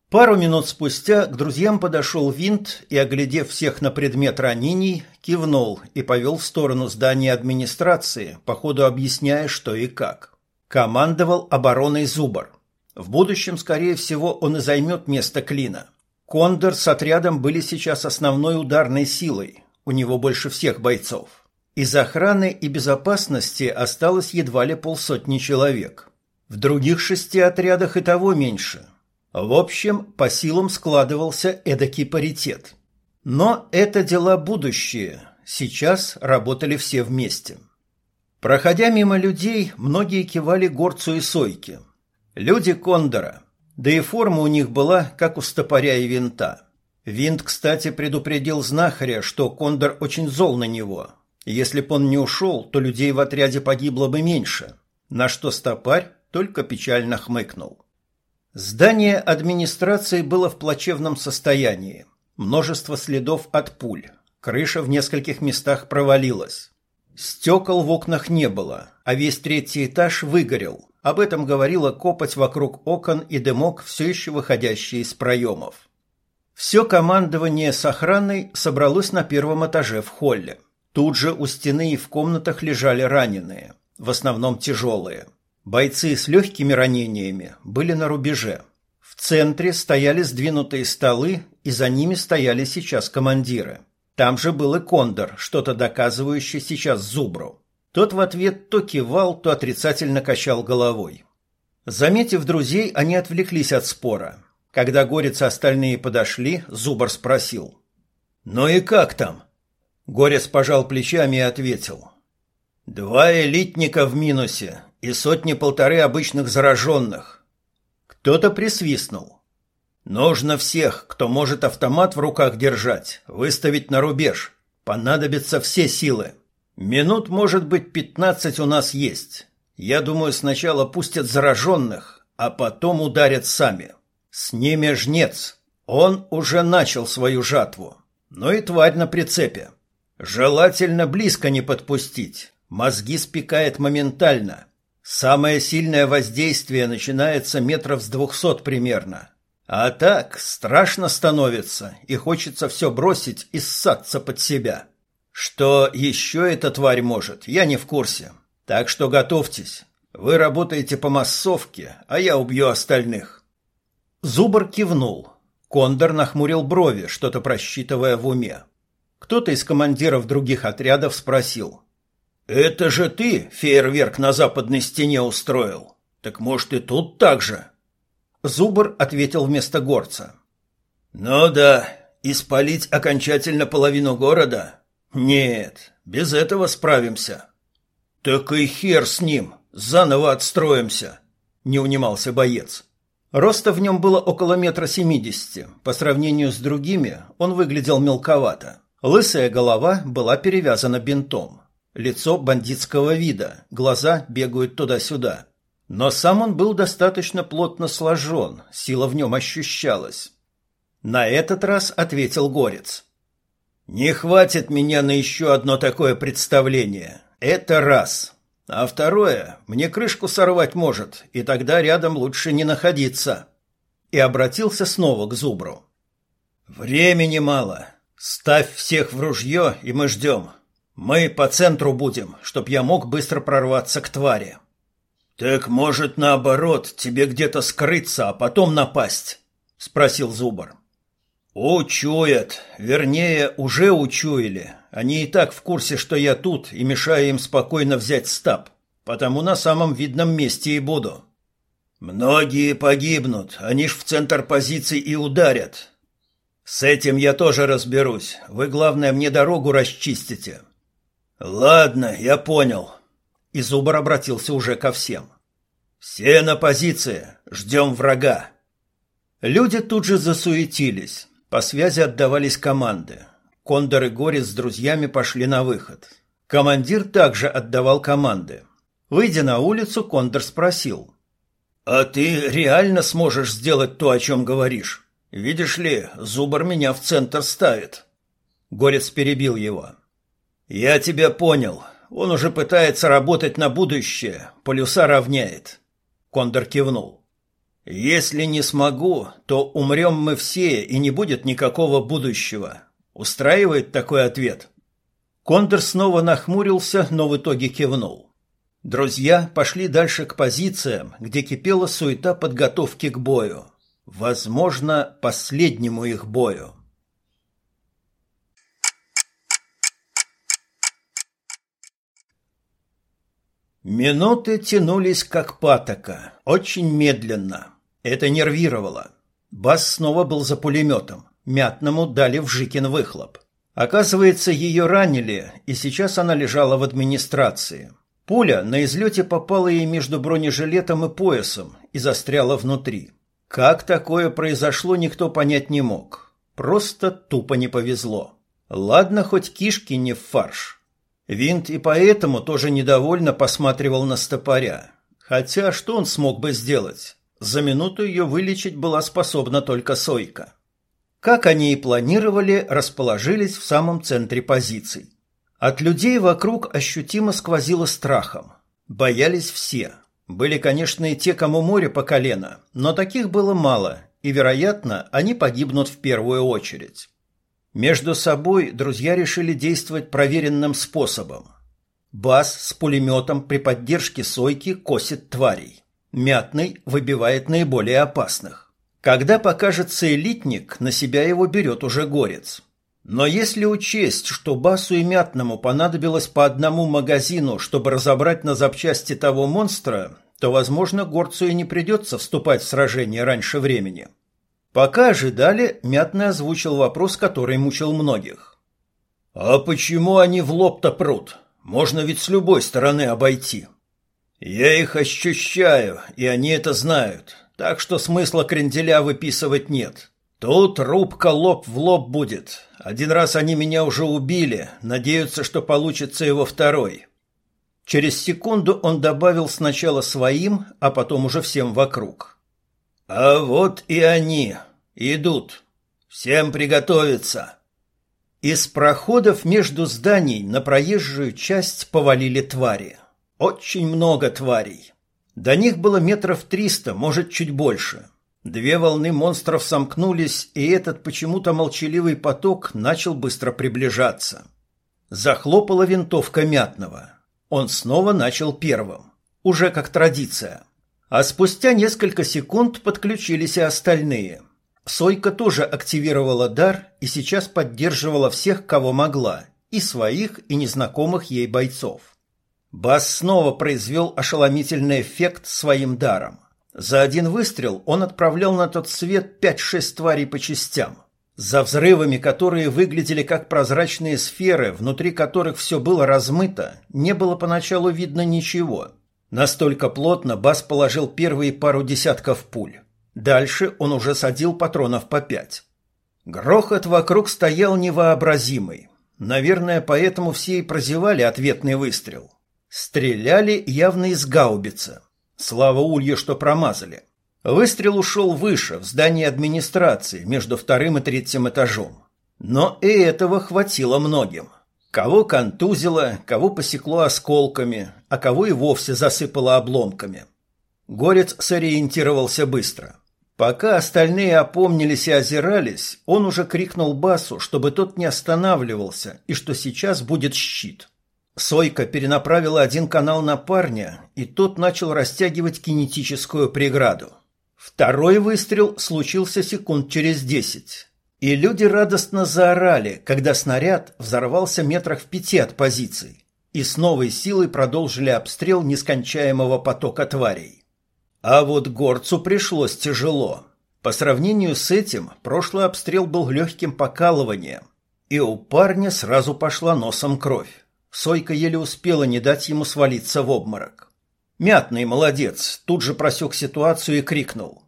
Пару минут спустя к друзьям подошел Винт и, оглядев всех на предмет ранений, кивнул и повел в сторону здания администрации, по ходу объясняя, что и как. Командовал обороной Зубар. В будущем, скорее всего, он и займет место Клина. Кондор с отрядом были сейчас основной ударной силой, у него больше всех бойцов. Из охраны и безопасности осталось едва ли полсотни человек. В других шести отрядах и того меньше – в общем, по силам складывался эдакий паритет. Но это дела будущие. Сейчас работали все вместе. Проходя мимо людей, многие кивали горцу и сойке. Люди Кондора. Да и форма у них была, как у стопоря и винта. Винт, кстати, предупредил знахаря, что Кондор очень зол на него. Если б он не ушел, то людей в отряде погибло бы меньше. На что стопарь только печально хмыкнул. Здание администрации было в плачевном состоянии. Множество следов от пуль. Крыша в нескольких местах провалилась. Стекол в окнах не было, а весь третий этаж выгорел. Об этом говорила копоть вокруг окон и дымок, все еще выходящий из проемов. Все командование с охраной собралось на первом этаже в холле. Тут же у стены и в комнатах лежали раненые, в основном тяжелые – Бойцы с легкими ранениями были на рубеже. В центре стояли сдвинутые столы, и за ними стояли сейчас командиры. Там же был и Кондор, что-то доказывающий сейчас Зубру. Тот в ответ то кивал, то отрицательно качал головой. Заметив друзей, они отвлеклись от спора. Когда Горец и остальные подошли, Зубар спросил. «Ну и как там?» Горец пожал плечами и ответил. «Два элитника в минусе и сотни-полторы обычных зараженных». Кто-то присвистнул. «Нужно всех, кто может автомат в руках держать, выставить на рубеж. Понадобятся все силы. Минут, может быть, пятнадцать у нас есть. Я думаю, сначала пустят зараженных, а потом ударят сами. С ними жнец. Он уже начал свою жатву. Ну и тварь на прицепе. Желательно близко не подпустить. Мозги спекает моментально. Самое сильное воздействие начинается метров с двухсот примерно. А так страшно становится, и хочется все бросить и ссаться под себя. Что еще эта тварь может, я не в курсе. Так что готовьтесь. Вы работаете по массовке, а я убью остальных. Зубр кивнул. Кондор нахмурил брови, что-то просчитывая в уме. Кто-то из командиров других отрядов спросил. «Это же ты фейерверк на западной стене устроил? Так может и тут так же?» Зубр ответил вместо горца. «Ну да, испалить окончательно половину города? Нет, без этого справимся». «Так и хер с ним, заново отстроимся», — не унимался боец. Роста в нем было около метра семидесяти. По сравнению с другими он выглядел мелковато. Лысая голова была перевязана бинтом. Лицо бандитского вида, глаза бегают туда-сюда. Но сам он был достаточно плотно сложен, сила в нем ощущалась. На этот раз ответил Горец. «Не хватит меня на еще одно такое представление. Это раз. А второе, мне крышку сорвать может, и тогда рядом лучше не находиться». И обратился снова к Зубру. «Времени мало. «Ставь всех в ружье, и мы ждем. Мы по центру будем, чтоб я мог быстро прорваться к твари». «Так, может, наоборот, тебе где-то скрыться, а потом напасть?» — спросил Зубар. «Учуят. Вернее, уже учуяли. Они и так в курсе, что я тут, и мешаю им спокойно взять стаб. Потому на самом видном месте и буду». «Многие погибнут. Они ж в центр позиций и ударят. С этим я тоже разберусь. Вы, главное, мне дорогу расчистите. Ладно, я понял. И Зубр обратился уже ко всем. Все на позиции. Ждем врага. Люди тут же засуетились. По связи отдавались команды. Кондор и Горец с друзьями пошли на выход. Командир также отдавал команды. Выйдя на улицу, Кондор спросил. «А ты реально сможешь сделать то, о чем говоришь?» Видишь ли, Зубр меня в центр ставит. Горец перебил его. Я тебя понял. Он уже пытается работать на будущее, полюса равняет. Кондор кивнул. Если не смогу, то умрем мы все, и не будет никакого будущего. Устраивает такой ответ? Кондор снова нахмурился, но в итоге кивнул. Друзья пошли дальше к позициям, где кипела суета подготовки к бою. Возможно, последнему их бою. Минуты тянулись как патока, очень медленно. Это нервировало. Бас снова был за пулеметом. Мятному дали вжикин выхлоп. Оказывается, ее ранили, и сейчас она лежала в администрации. Пуля на излете попала ей между бронежилетом и поясом и застряла внутри. Как такое произошло, никто понять не мог. Просто тупо не повезло. Ладно, хоть кишки не в фарш. Винт и поэтому тоже недовольно посматривал на стопоря. Хотя что он смог бы сделать? За минуту ее вылечить была способна только Сойка. Как они и планировали, расположились в самом центре позиций. От людей вокруг ощутимо сквозило страхом. Боялись все. Были, конечно, и те, кому море по колено, но таких было мало, и, вероятно, они погибнут в первую очередь. Между собой друзья решили действовать проверенным способом. Бас с пулеметом при поддержке Сойки косит тварей. Мятный выбивает наиболее опасных. Когда покажется элитник, на себя его берет уже горец. Но если учесть, что Басу и Мятному понадобилось по одному магазину, чтобы разобрать на запчасти того монстра, то, возможно, Горцу и не придется вступать в сражение раньше времени. Пока ожидали, Мятный озвучил вопрос, который мучил многих. «А почему они в лоб-то прут? Можно ведь с любой стороны обойти». «Я их ощущаю, и они это знают, так что смысла кренделя выписывать нет. Тут рубка лоб в лоб будет. Один раз они меня уже убили, надеются, что получится его второй». Через секунду он добавил сначала своим, а потом уже всем вокруг. «А вот и они. Идут. Всем приготовиться». Из проходов между зданий на проезжую часть повалили твари. Очень много тварей. До них было метров триста, может, чуть больше. Две волны монстров сомкнулись, и этот почему-то молчаливый поток начал быстро приближаться. Захлопала винтовка Мятного. Он снова начал первым. Уже как традиция. А спустя несколько секунд подключились и остальные. Сойка тоже активировала дар и сейчас поддерживала всех, кого могла, и своих, и незнакомых ей бойцов. Бас снова произвел ошеломительный эффект своим даром. За один выстрел он отправлял на тот свет пять-шесть тварей по частям. За взрывами, которые выглядели как прозрачные сферы, внутри которых все было размыто, не было поначалу видно ничего. Настолько плотно Бас положил первые пару десятков пуль. Дальше он уже садил патронов по пять. Грохот вокруг стоял невообразимый. Наверное, поэтому все и прозевали ответный выстрел. Стреляли явно из гаубицы. Слава Улье, что промазали. Выстрел ушел выше, в здание администрации, между вторым и третьим этажом. Но и этого хватило многим. Кого контузило, кого посекло осколками, а кого и вовсе засыпало обломками. Горец сориентировался быстро. Пока остальные опомнились и озирались, он уже крикнул Басу, чтобы тот не останавливался и что сейчас будет щит. Сойка перенаправила один канал на парня, и тот начал растягивать кинетическую преграду. Второй выстрел случился секунд через десять. И люди радостно заорали, когда снаряд взорвался метрах в пяти от позиций. И с новой силой продолжили обстрел нескончаемого потока тварей. А вот горцу пришлось тяжело. По сравнению с этим, прошлый обстрел был легким покалыванием. И у парня сразу пошла носом кровь. Сойка еле успела не дать ему свалиться в обморок. Мятный молодец, тут же просек ситуацию и крикнул.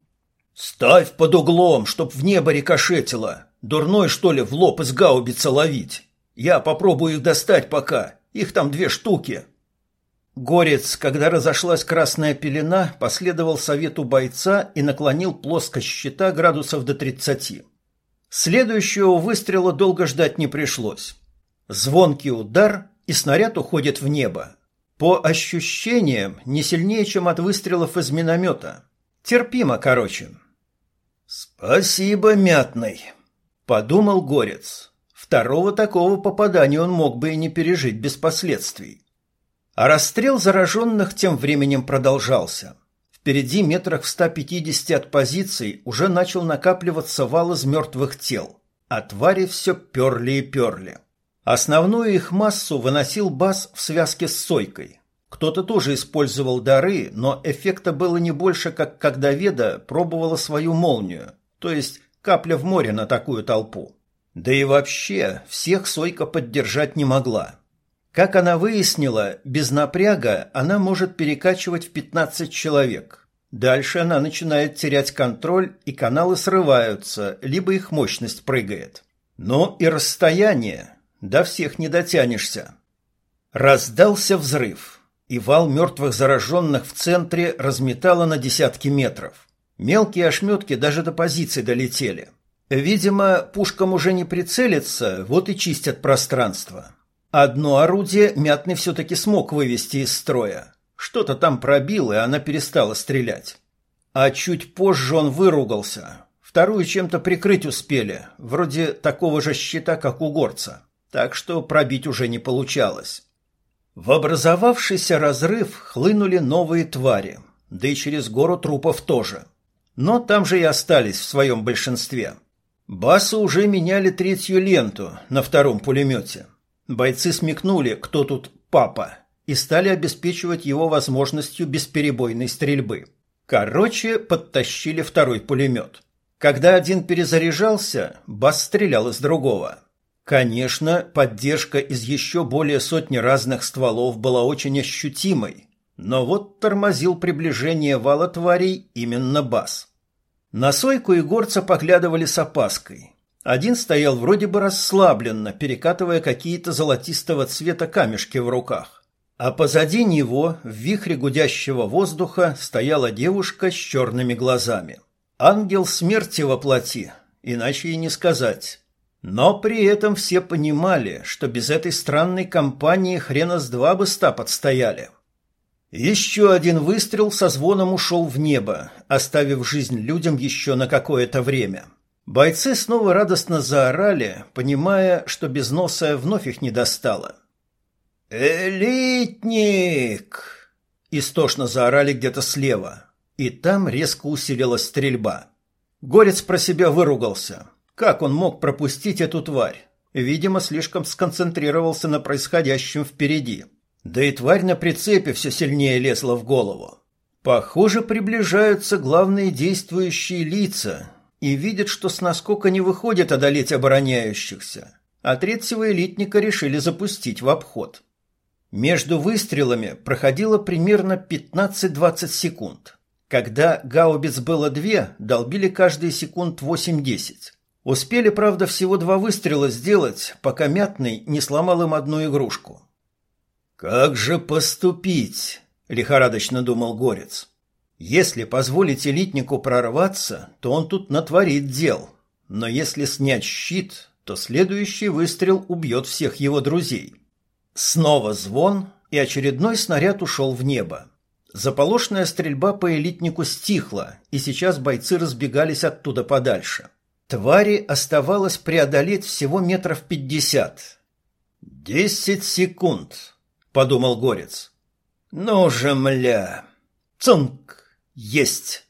«Ставь под углом, чтоб в небо рикошетило. Дурной, что ли, в лоб из гаубицы ловить? Я попробую их достать пока. Их там две штуки». Горец, когда разошлась красная пелена, последовал совету бойца и наклонил плоскость щита градусов до тридцати. Следующего выстрела долго ждать не пришлось. Звонкий удар, и снаряд уходит в небо. По ощущениям, не сильнее, чем от выстрелов из миномета. Терпимо, короче. «Спасибо, Мятный», — подумал Горец. Второго такого попадания он мог бы и не пережить без последствий. А расстрел зараженных тем временем продолжался. Впереди метрах в 150 от позиций уже начал накапливаться вал из мертвых тел, а твари все перли и перли. Основную их массу выносил бас в связке с сойкой. Кто-то тоже использовал дары, но эффекта было не больше, как когда Веда пробовала свою молнию, то есть капля в море на такую толпу. Да и вообще, всех сойка поддержать не могла. Как она выяснила, без напряга она может перекачивать в 15 человек. Дальше она начинает терять контроль, и каналы срываются, либо их мощность прыгает. Но и расстояние. До всех не дотянешься. Раздался взрыв, и вал мертвых зараженных в центре разметало на десятки метров. Мелкие ошметки даже до позиций долетели. Видимо, пушкам уже не прицелиться, вот и чистят пространство. Одно орудие Мятный все-таки смог вывести из строя. Что-то там пробило, и она перестала стрелять. А чуть позже он выругался. Вторую чем-то прикрыть успели, вроде такого же щита, как у горца так что пробить уже не получалось. В образовавшийся разрыв хлынули новые твари, да и через гору трупов тоже. Но там же и остались в своем большинстве. Басы уже меняли третью ленту на втором пулемете. Бойцы смекнули, кто тут папа, и стали обеспечивать его возможностью бесперебойной стрельбы. Короче, подтащили второй пулемет. Когда один перезаряжался, Бас стрелял из другого. Конечно, поддержка из еще более сотни разных стволов была очень ощутимой, но вот тормозил приближение вала тварей именно Бас. На Сойку и горца поглядывали с опаской. Один стоял вроде бы расслабленно, перекатывая какие-то золотистого цвета камешки в руках. А позади него, в вихре гудящего воздуха, стояла девушка с черными глазами. Ангел смерти во плоти, иначе и не сказать. Но при этом все понимали, что без этой странной компании хрена с два бы ста подстояли. Еще один выстрел со звоном ушел в небо, оставив жизнь людям еще на какое-то время. Бойцы снова радостно заорали, понимая, что безносая вновь их не достала. «Элитник!» Истошно заорали где-то слева, и там резко усилилась стрельба. Горец про себя выругался. Как он мог пропустить эту тварь? Видимо, слишком сконцентрировался на происходящем впереди. Да и тварь на прицепе все сильнее лезла в голову. Похоже, приближаются главные действующие лица и видят, что с наскока не выходит одолеть обороняющихся. А третьего элитника решили запустить в обход. Между выстрелами проходило примерно 15-20 секунд. Когда гаубиц было две, долбили каждые секунд 8-10. Успели, правда, всего два выстрела сделать, пока Мятный не сломал им одну игрушку. «Как же поступить?» — лихорадочно думал Горец. «Если позволить элитнику прорваться, то он тут натворит дел. Но если снять щит, то следующий выстрел убьет всех его друзей». Снова звон, и очередной снаряд ушел в небо. Заполошная стрельба по элитнику стихла, и сейчас бойцы разбегались оттуда подальше. — Твари оставалось преодолеть всего метров пятьдесят. «Десять секунд», — подумал Горец. «Ну же, мля! Цунк! Есть!»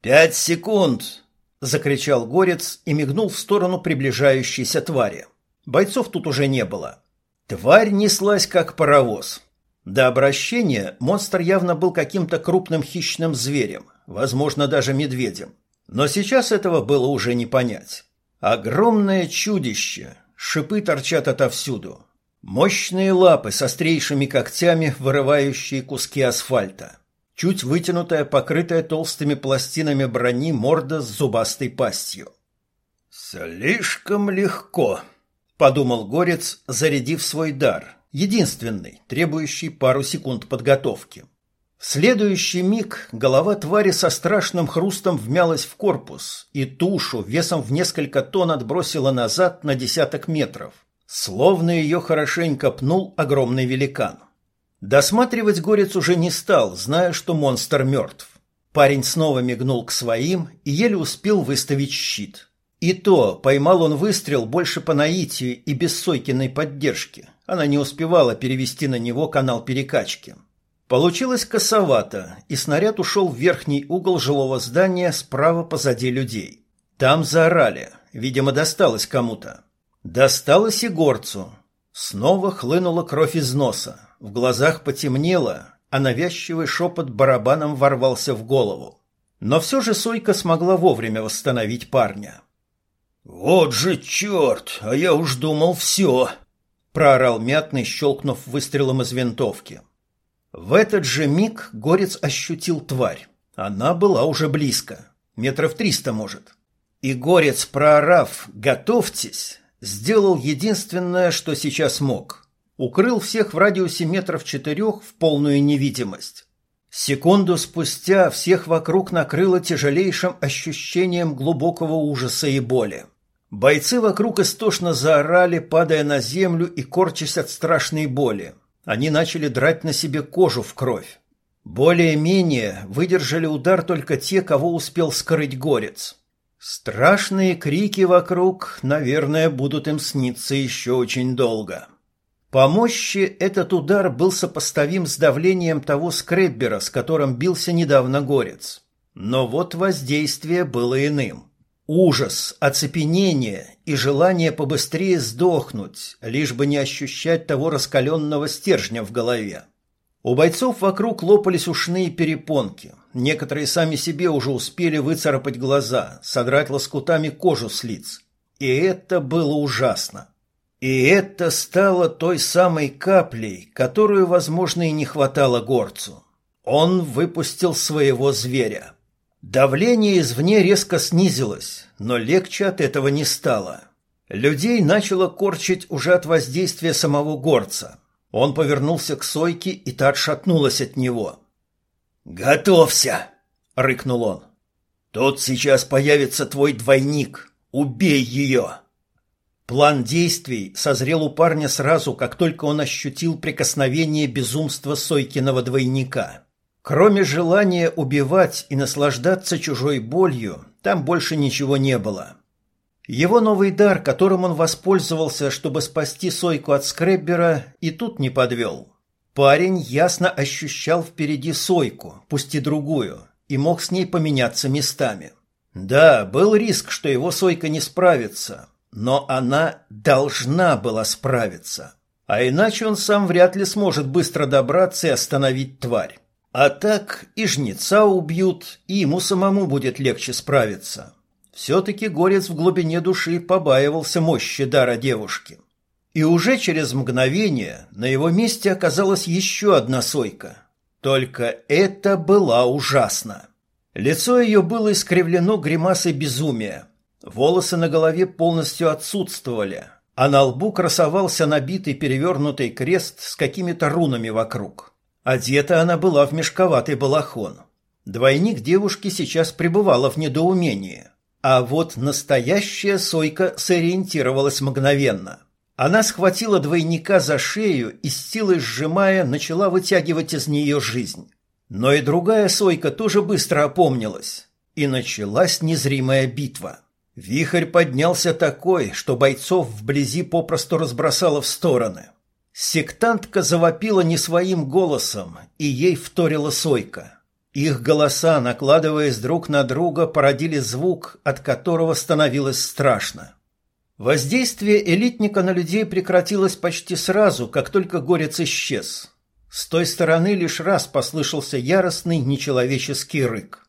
«Пять секунд!» — закричал Горец и мигнул в сторону приближающейся твари. Бойцов тут уже не было. Тварь неслась, как паровоз. До обращения монстр явно был каким-то крупным хищным зверем, возможно, даже медведем. Но сейчас этого было уже не понять. Огромное чудище, шипы торчат отовсюду. Мощные лапы с острейшими когтями, вырывающие куски асфальта. Чуть вытянутая, покрытая толстыми пластинами брони морда с зубастой пастью. «Слишком легко», — подумал Горец, зарядив свой дар, единственный, требующий пару секунд подготовки. В следующий миг голова твари со страшным хрустом вмялась в корпус, и тушу весом в несколько тонн отбросила назад на десяток метров, словно ее хорошенько пнул огромный великан. Досматривать горец уже не стал, зная, что монстр мертв. Парень снова мигнул к своим и еле успел выставить щит. И то поймал он выстрел больше по наитию и без Сойкиной поддержки. Она не успевала перевести на него канал перекачки. Получилось косовато, и снаряд ушел в верхний угол жилого здания справа позади людей. Там заорали, видимо, досталось кому-то. Досталось и горцу. Снова хлынула кровь из носа, в глазах потемнело, а навязчивый шепот барабаном ворвался в голову. Но все же Сойка смогла вовремя восстановить парня. «Вот же черт! А я уж думал, все!» — проорал Мятный, щелкнув выстрелом из винтовки. В этот же миг Горец ощутил тварь. Она была уже близко, метров триста может. И Горец, проорав «Готовьтесь!», сделал единственное, что сейчас мог. Укрыл всех в радиусе метров четырех в полную невидимость. Секунду спустя всех вокруг накрыло тяжелейшим ощущением глубокого ужаса и боли. Бойцы вокруг истошно заорали, падая на землю и корчась от страшной боли. Они начали драть на себе кожу в кровь. Более-менее выдержали удар только те, кого успел скрыть горец. Страшные крики вокруг, наверное, будут им сниться еще очень долго. По мощи этот удар был сопоставим с давлением того скреббера, с которым бился недавно горец. Но вот воздействие было иным. Ужас, оцепенение и желание побыстрее сдохнуть, лишь бы не ощущать того раскаленного стержня в голове. У бойцов вокруг лопались ушные перепонки. Некоторые сами себе уже успели выцарапать глаза, содрать лоскутами кожу с лиц. И это было ужасно. И это стало той самой каплей, которую, возможно, и не хватало горцу. Он выпустил своего зверя. Давление извне резко снизилось, но легче от этого не стало. Людей начало корчить уже от воздействия самого горца. Он повернулся к Сойке, и та отшатнулась от него. «Готовься!» — рыкнул он. «Тут сейчас появится твой двойник. Убей ее!» План действий созрел у парня сразу, как только он ощутил прикосновение безумства Сойкиного двойника. Кроме желания убивать и наслаждаться чужой болью, там больше ничего не было. Его новый дар, которым он воспользовался, чтобы спасти Сойку от скреббера, и тут не подвел. Парень ясно ощущал впереди Сойку, пусть и другую, и мог с ней поменяться местами. Да, был риск, что его Сойка не справится, но она должна была справиться. А иначе он сам вряд ли сможет быстро добраться и остановить тварь. А так и жнеца убьют, и ему самому будет легче справиться. Все-таки горец в глубине души побаивался мощи дара девушки. И уже через мгновение на его месте оказалась еще одна сойка. Только это была ужасно. Лицо ее было искривлено гримасой безумия. Волосы на голове полностью отсутствовали, а на лбу красовался набитый перевернутый крест с какими-то рунами вокруг. Одета она была в мешковатый балахон. Двойник девушки сейчас пребывала в недоумении. А вот настоящая Сойка сориентировалась мгновенно. Она схватила двойника за шею и с силой сжимая начала вытягивать из нее жизнь. Но и другая Сойка тоже быстро опомнилась. И началась незримая битва. Вихрь поднялся такой, что бойцов вблизи попросту разбросало в стороны. Сектантка завопила не своим голосом, и ей вторила Сойка. Их голоса, накладываясь друг на друга, породили звук, от которого становилось страшно. Воздействие элитника на людей прекратилось почти сразу, как только горец исчез. С той стороны лишь раз послышался яростный нечеловеческий рык.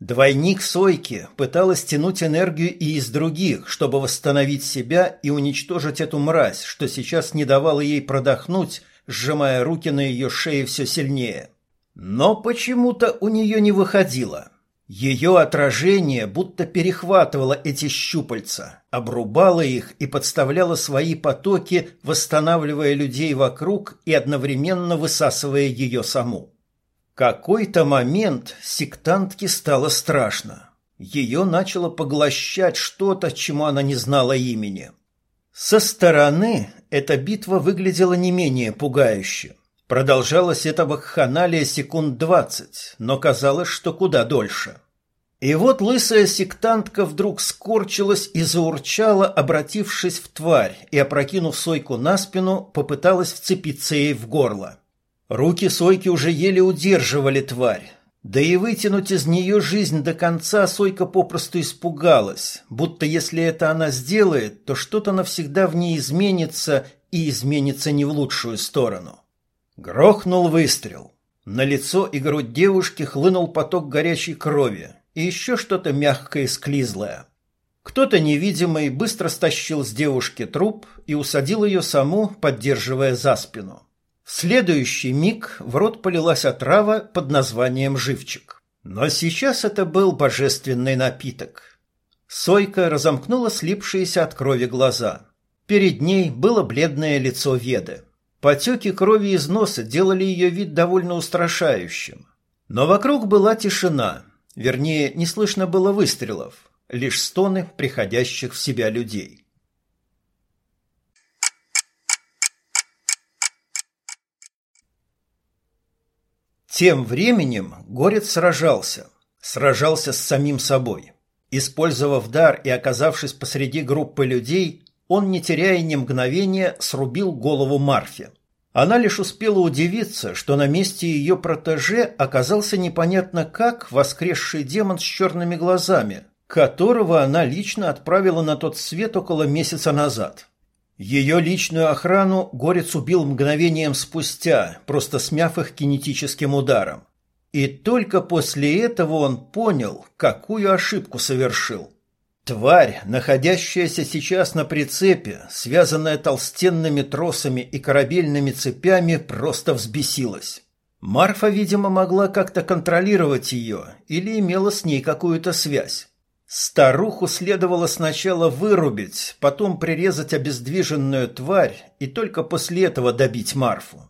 Двойник Сойки пыталась тянуть энергию и из других, чтобы восстановить себя и уничтожить эту мразь, что сейчас не давала ей продохнуть, сжимая руки на ее шее все сильнее. Но почему-то у нее не выходило. Ее отражение будто перехватывало эти щупальца, обрубало их и подставляло свои потоки, восстанавливая людей вокруг и одновременно высасывая ее саму какой-то момент сектантке стало страшно. Ее начало поглощать что-то, чему она не знала имени. Со стороны эта битва выглядела не менее пугающе. Продолжалась эта вакханалия секунд двадцать, но казалось, что куда дольше. И вот лысая сектантка вдруг скорчилась и заурчала, обратившись в тварь, и, опрокинув сойку на спину, попыталась вцепиться ей в горло. Руки Сойки уже еле удерживали тварь. Да и вытянуть из нее жизнь до конца Сойка попросту испугалась, будто если это она сделает, то что-то навсегда в ней изменится и изменится не в лучшую сторону. Грохнул выстрел. На лицо и грудь девушки хлынул поток горячей крови и еще что-то мягкое и склизлое. Кто-то невидимый быстро стащил с девушки труп и усадил ее саму, поддерживая за спину. В следующий миг в рот полилась отрава под названием «живчик». Но сейчас это был божественный напиток. Сойка разомкнула слипшиеся от крови глаза. Перед ней было бледное лицо Веды. Потеки крови из носа делали ее вид довольно устрашающим. Но вокруг была тишина, вернее, не слышно было выстрелов, лишь стоны приходящих в себя людей. Тем временем Горец сражался. Сражался с самим собой. Использовав дар и оказавшись посреди группы людей, он, не теряя ни мгновения, срубил голову Марфе. Она лишь успела удивиться, что на месте ее протеже оказался непонятно как воскресший демон с черными глазами, которого она лично отправила на тот свет около месяца назад. Ее личную охрану Горец убил мгновением спустя, просто смяв их кинетическим ударом. И только после этого он понял, какую ошибку совершил. Тварь, находящаяся сейчас на прицепе, связанная толстенными тросами и корабельными цепями, просто взбесилась. Марфа, видимо, могла как-то контролировать ее или имела с ней какую-то связь. Старуху следовало сначала вырубить, потом прирезать обездвиженную тварь и только после этого добить Марфу.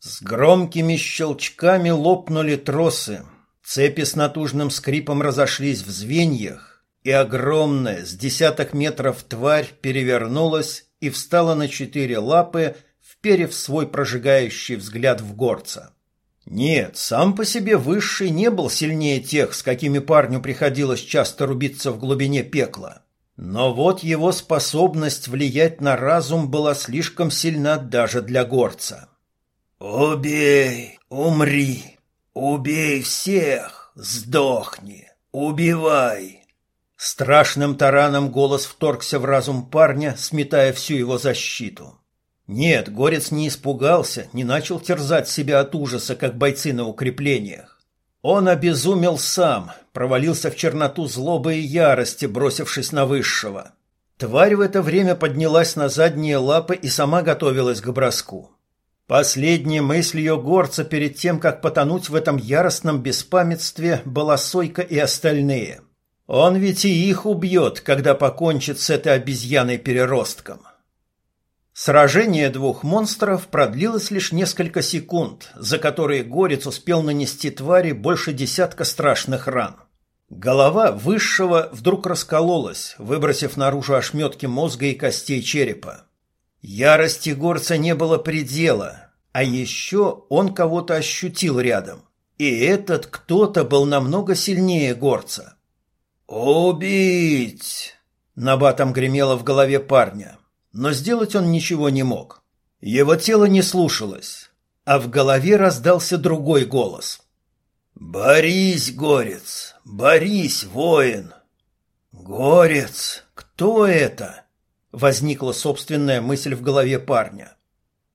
С громкими щелчками лопнули тросы, цепи с натужным скрипом разошлись в звеньях, и огромная с десяток метров тварь перевернулась и встала на четыре лапы, вперев свой прожигающий взгляд в горца. Нет, сам по себе высший не был сильнее тех, с какими парню приходилось часто рубиться в глубине пекла. Но вот его способность влиять на разум была слишком сильна даже для горца. «Убей, умри, убей всех, сдохни, убивай!» Страшным тараном голос вторгся в разум парня, сметая всю его защиту. Нет, Горец не испугался, не начал терзать себя от ужаса, как бойцы на укреплениях. Он обезумел сам, провалился в черноту злобы и ярости, бросившись на высшего. Тварь в это время поднялась на задние лапы и сама готовилась к броску. Последней мыслью горца перед тем, как потонуть в этом яростном беспамятстве, была Сойка и остальные. Он ведь и их убьет, когда покончит с этой обезьяной-переростком. Сражение двух монстров продлилось лишь несколько секунд, за которые Горец успел нанести твари больше десятка страшных ран. Голова высшего вдруг раскололась, выбросив наружу ошметки мозга и костей черепа. Ярости горца не было предела, а еще он кого-то ощутил рядом. И этот кто-то был намного сильнее горца. «Убить!» — набатом гремело в голове парня но сделать он ничего не мог. Его тело не слушалось, а в голове раздался другой голос. «Борись, горец! Борись, воин!» «Горец! Кто это?» Возникла собственная мысль в голове парня.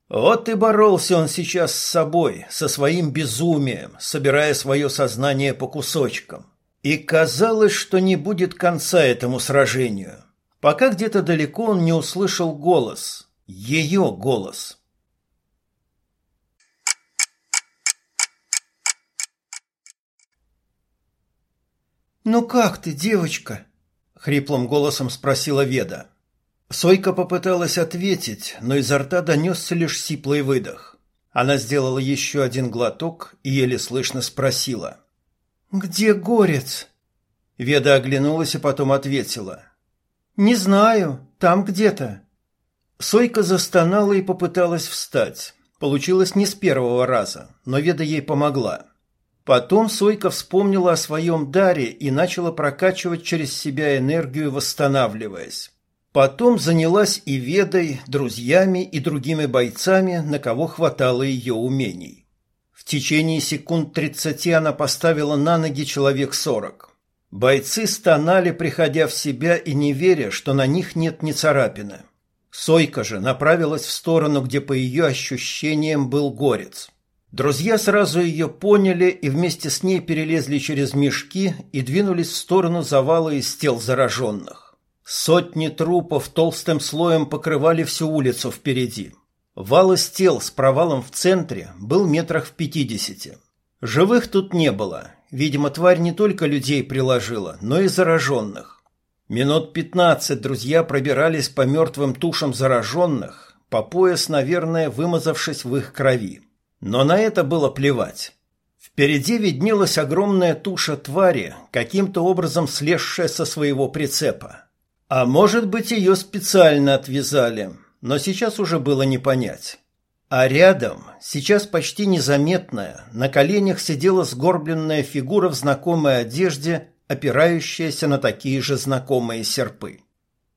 Вот и боролся он сейчас с собой, со своим безумием, собирая свое сознание по кусочкам. И казалось, что не будет конца этому сражению пока где-то далеко он не услышал голос, ее голос. «Ну как ты, девочка?» — хриплым голосом спросила Веда. Сойка попыталась ответить, но изо рта донесся лишь сиплый выдох. Она сделала еще один глоток и еле слышно спросила. «Где горец?» Веда оглянулась и потом ответила. «Не знаю, там где-то». Сойка застонала и попыталась встать. Получилось не с первого раза, но Веда ей помогла. Потом Сойка вспомнила о своем даре и начала прокачивать через себя энергию, восстанавливаясь. Потом занялась и Ведой, друзьями и другими бойцами, на кого хватало ее умений. В течение секунд тридцати она поставила на ноги человек сорок. Бойцы стонали, приходя в себя и не веря, что на них нет ни царапины. Сойка же направилась в сторону, где по ее ощущениям был горец. Друзья сразу ее поняли и вместе с ней перелезли через мешки и двинулись в сторону завала из тел зараженных. Сотни трупов толстым слоем покрывали всю улицу впереди. Вал из тел с провалом в центре был метрах в пятидесяти. Живых тут не было, Видимо, тварь не только людей приложила, но и зараженных. Минут пятнадцать друзья пробирались по мертвым тушам зараженных, по пояс, наверное, вымазавшись в их крови. Но на это было плевать. Впереди виднелась огромная туша твари, каким-то образом слезшая со своего прицепа. А может быть, ее специально отвязали, но сейчас уже было не понять. А рядом, сейчас почти незаметная, на коленях сидела сгорбленная фигура в знакомой одежде, опирающаяся на такие же знакомые серпы.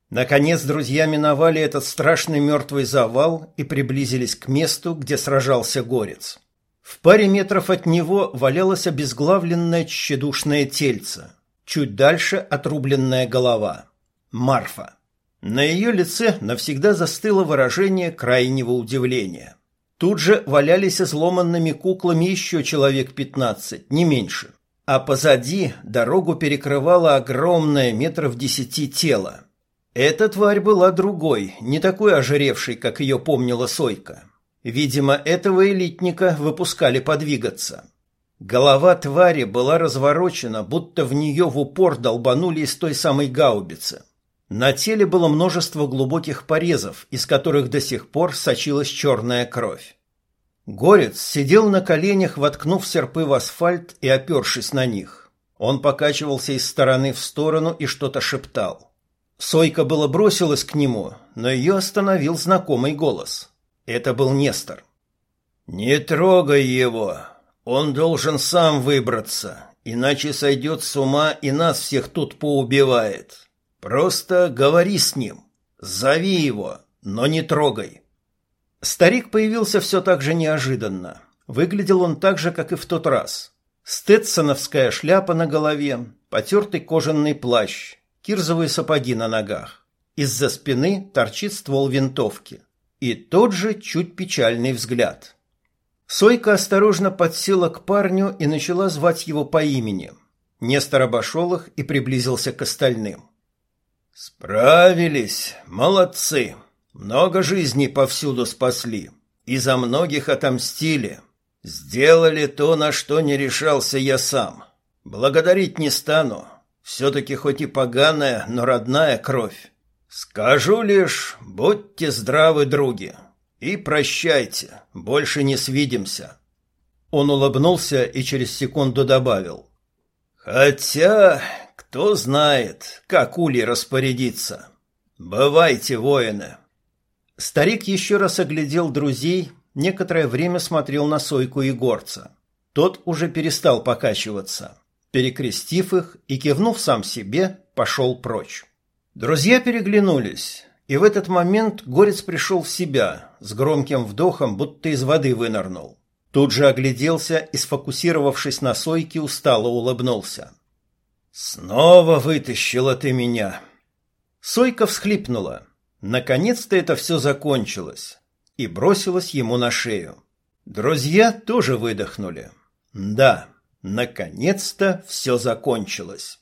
Наконец друзья миновали этот страшный мертвый завал и приблизились к месту, где сражался горец. В паре метров от него валялось обезглавленное тщедушное тельце. Чуть дальше отрубленная голова. Марфа. На ее лице навсегда застыло выражение крайнего удивления. Тут же валялись изломанными куклами еще человек пятнадцать, не меньше. А позади дорогу перекрывало огромное метров десяти тело. Эта тварь была другой, не такой ожиревшей, как ее помнила Сойка. Видимо, этого элитника выпускали подвигаться. Голова твари была разворочена, будто в нее в упор долбанули из той самой гаубицы. На теле было множество глубоких порезов, из которых до сих пор сочилась черная кровь. Горец сидел на коленях, воткнув серпы в асфальт и опершись на них. Он покачивался из стороны в сторону и что-то шептал. Сойка было бросилась к нему, но ее остановил знакомый голос. Это был Нестор. «Не трогай его. Он должен сам выбраться, иначе сойдет с ума и нас всех тут поубивает. Просто говори с ним. Зови его, но не трогай». Старик появился все так же неожиданно. Выглядел он так же, как и в тот раз. Стетсоновская шляпа на голове, потертый кожаный плащ, кирзовые сапоги на ногах. Из-за спины торчит ствол винтовки. И тот же чуть печальный взгляд. Сойка осторожно подсела к парню и начала звать его по имени. Нестор обошел их и приблизился к остальным. «Справились, молодцы. Много жизней повсюду спасли. И за многих отомстили. Сделали то, на что не решался я сам. Благодарить не стану. Все-таки хоть и поганая, но родная кровь. Скажу лишь, будьте здравы, други, и прощайте, больше не свидимся. Он улыбнулся и через секунду добавил. Хотя, кто знает, как Ули распорядиться. Бывайте, воины. Старик еще раз оглядел друзей, некоторое время смотрел на Сойку и Горца. Тот уже перестал покачиваться перекрестив их и кивнув сам себе, пошел прочь. Друзья переглянулись, и в этот момент Горец пришел в себя, с громким вдохом, будто из воды вынырнул. Тут же огляделся и, сфокусировавшись на сойке, устало улыбнулся. «Снова вытащила ты меня!» Сойка всхлипнула. Наконец-то это все закончилось. И бросилась ему на шею. Друзья тоже выдохнули. «Да». Наконец-то все закончилось.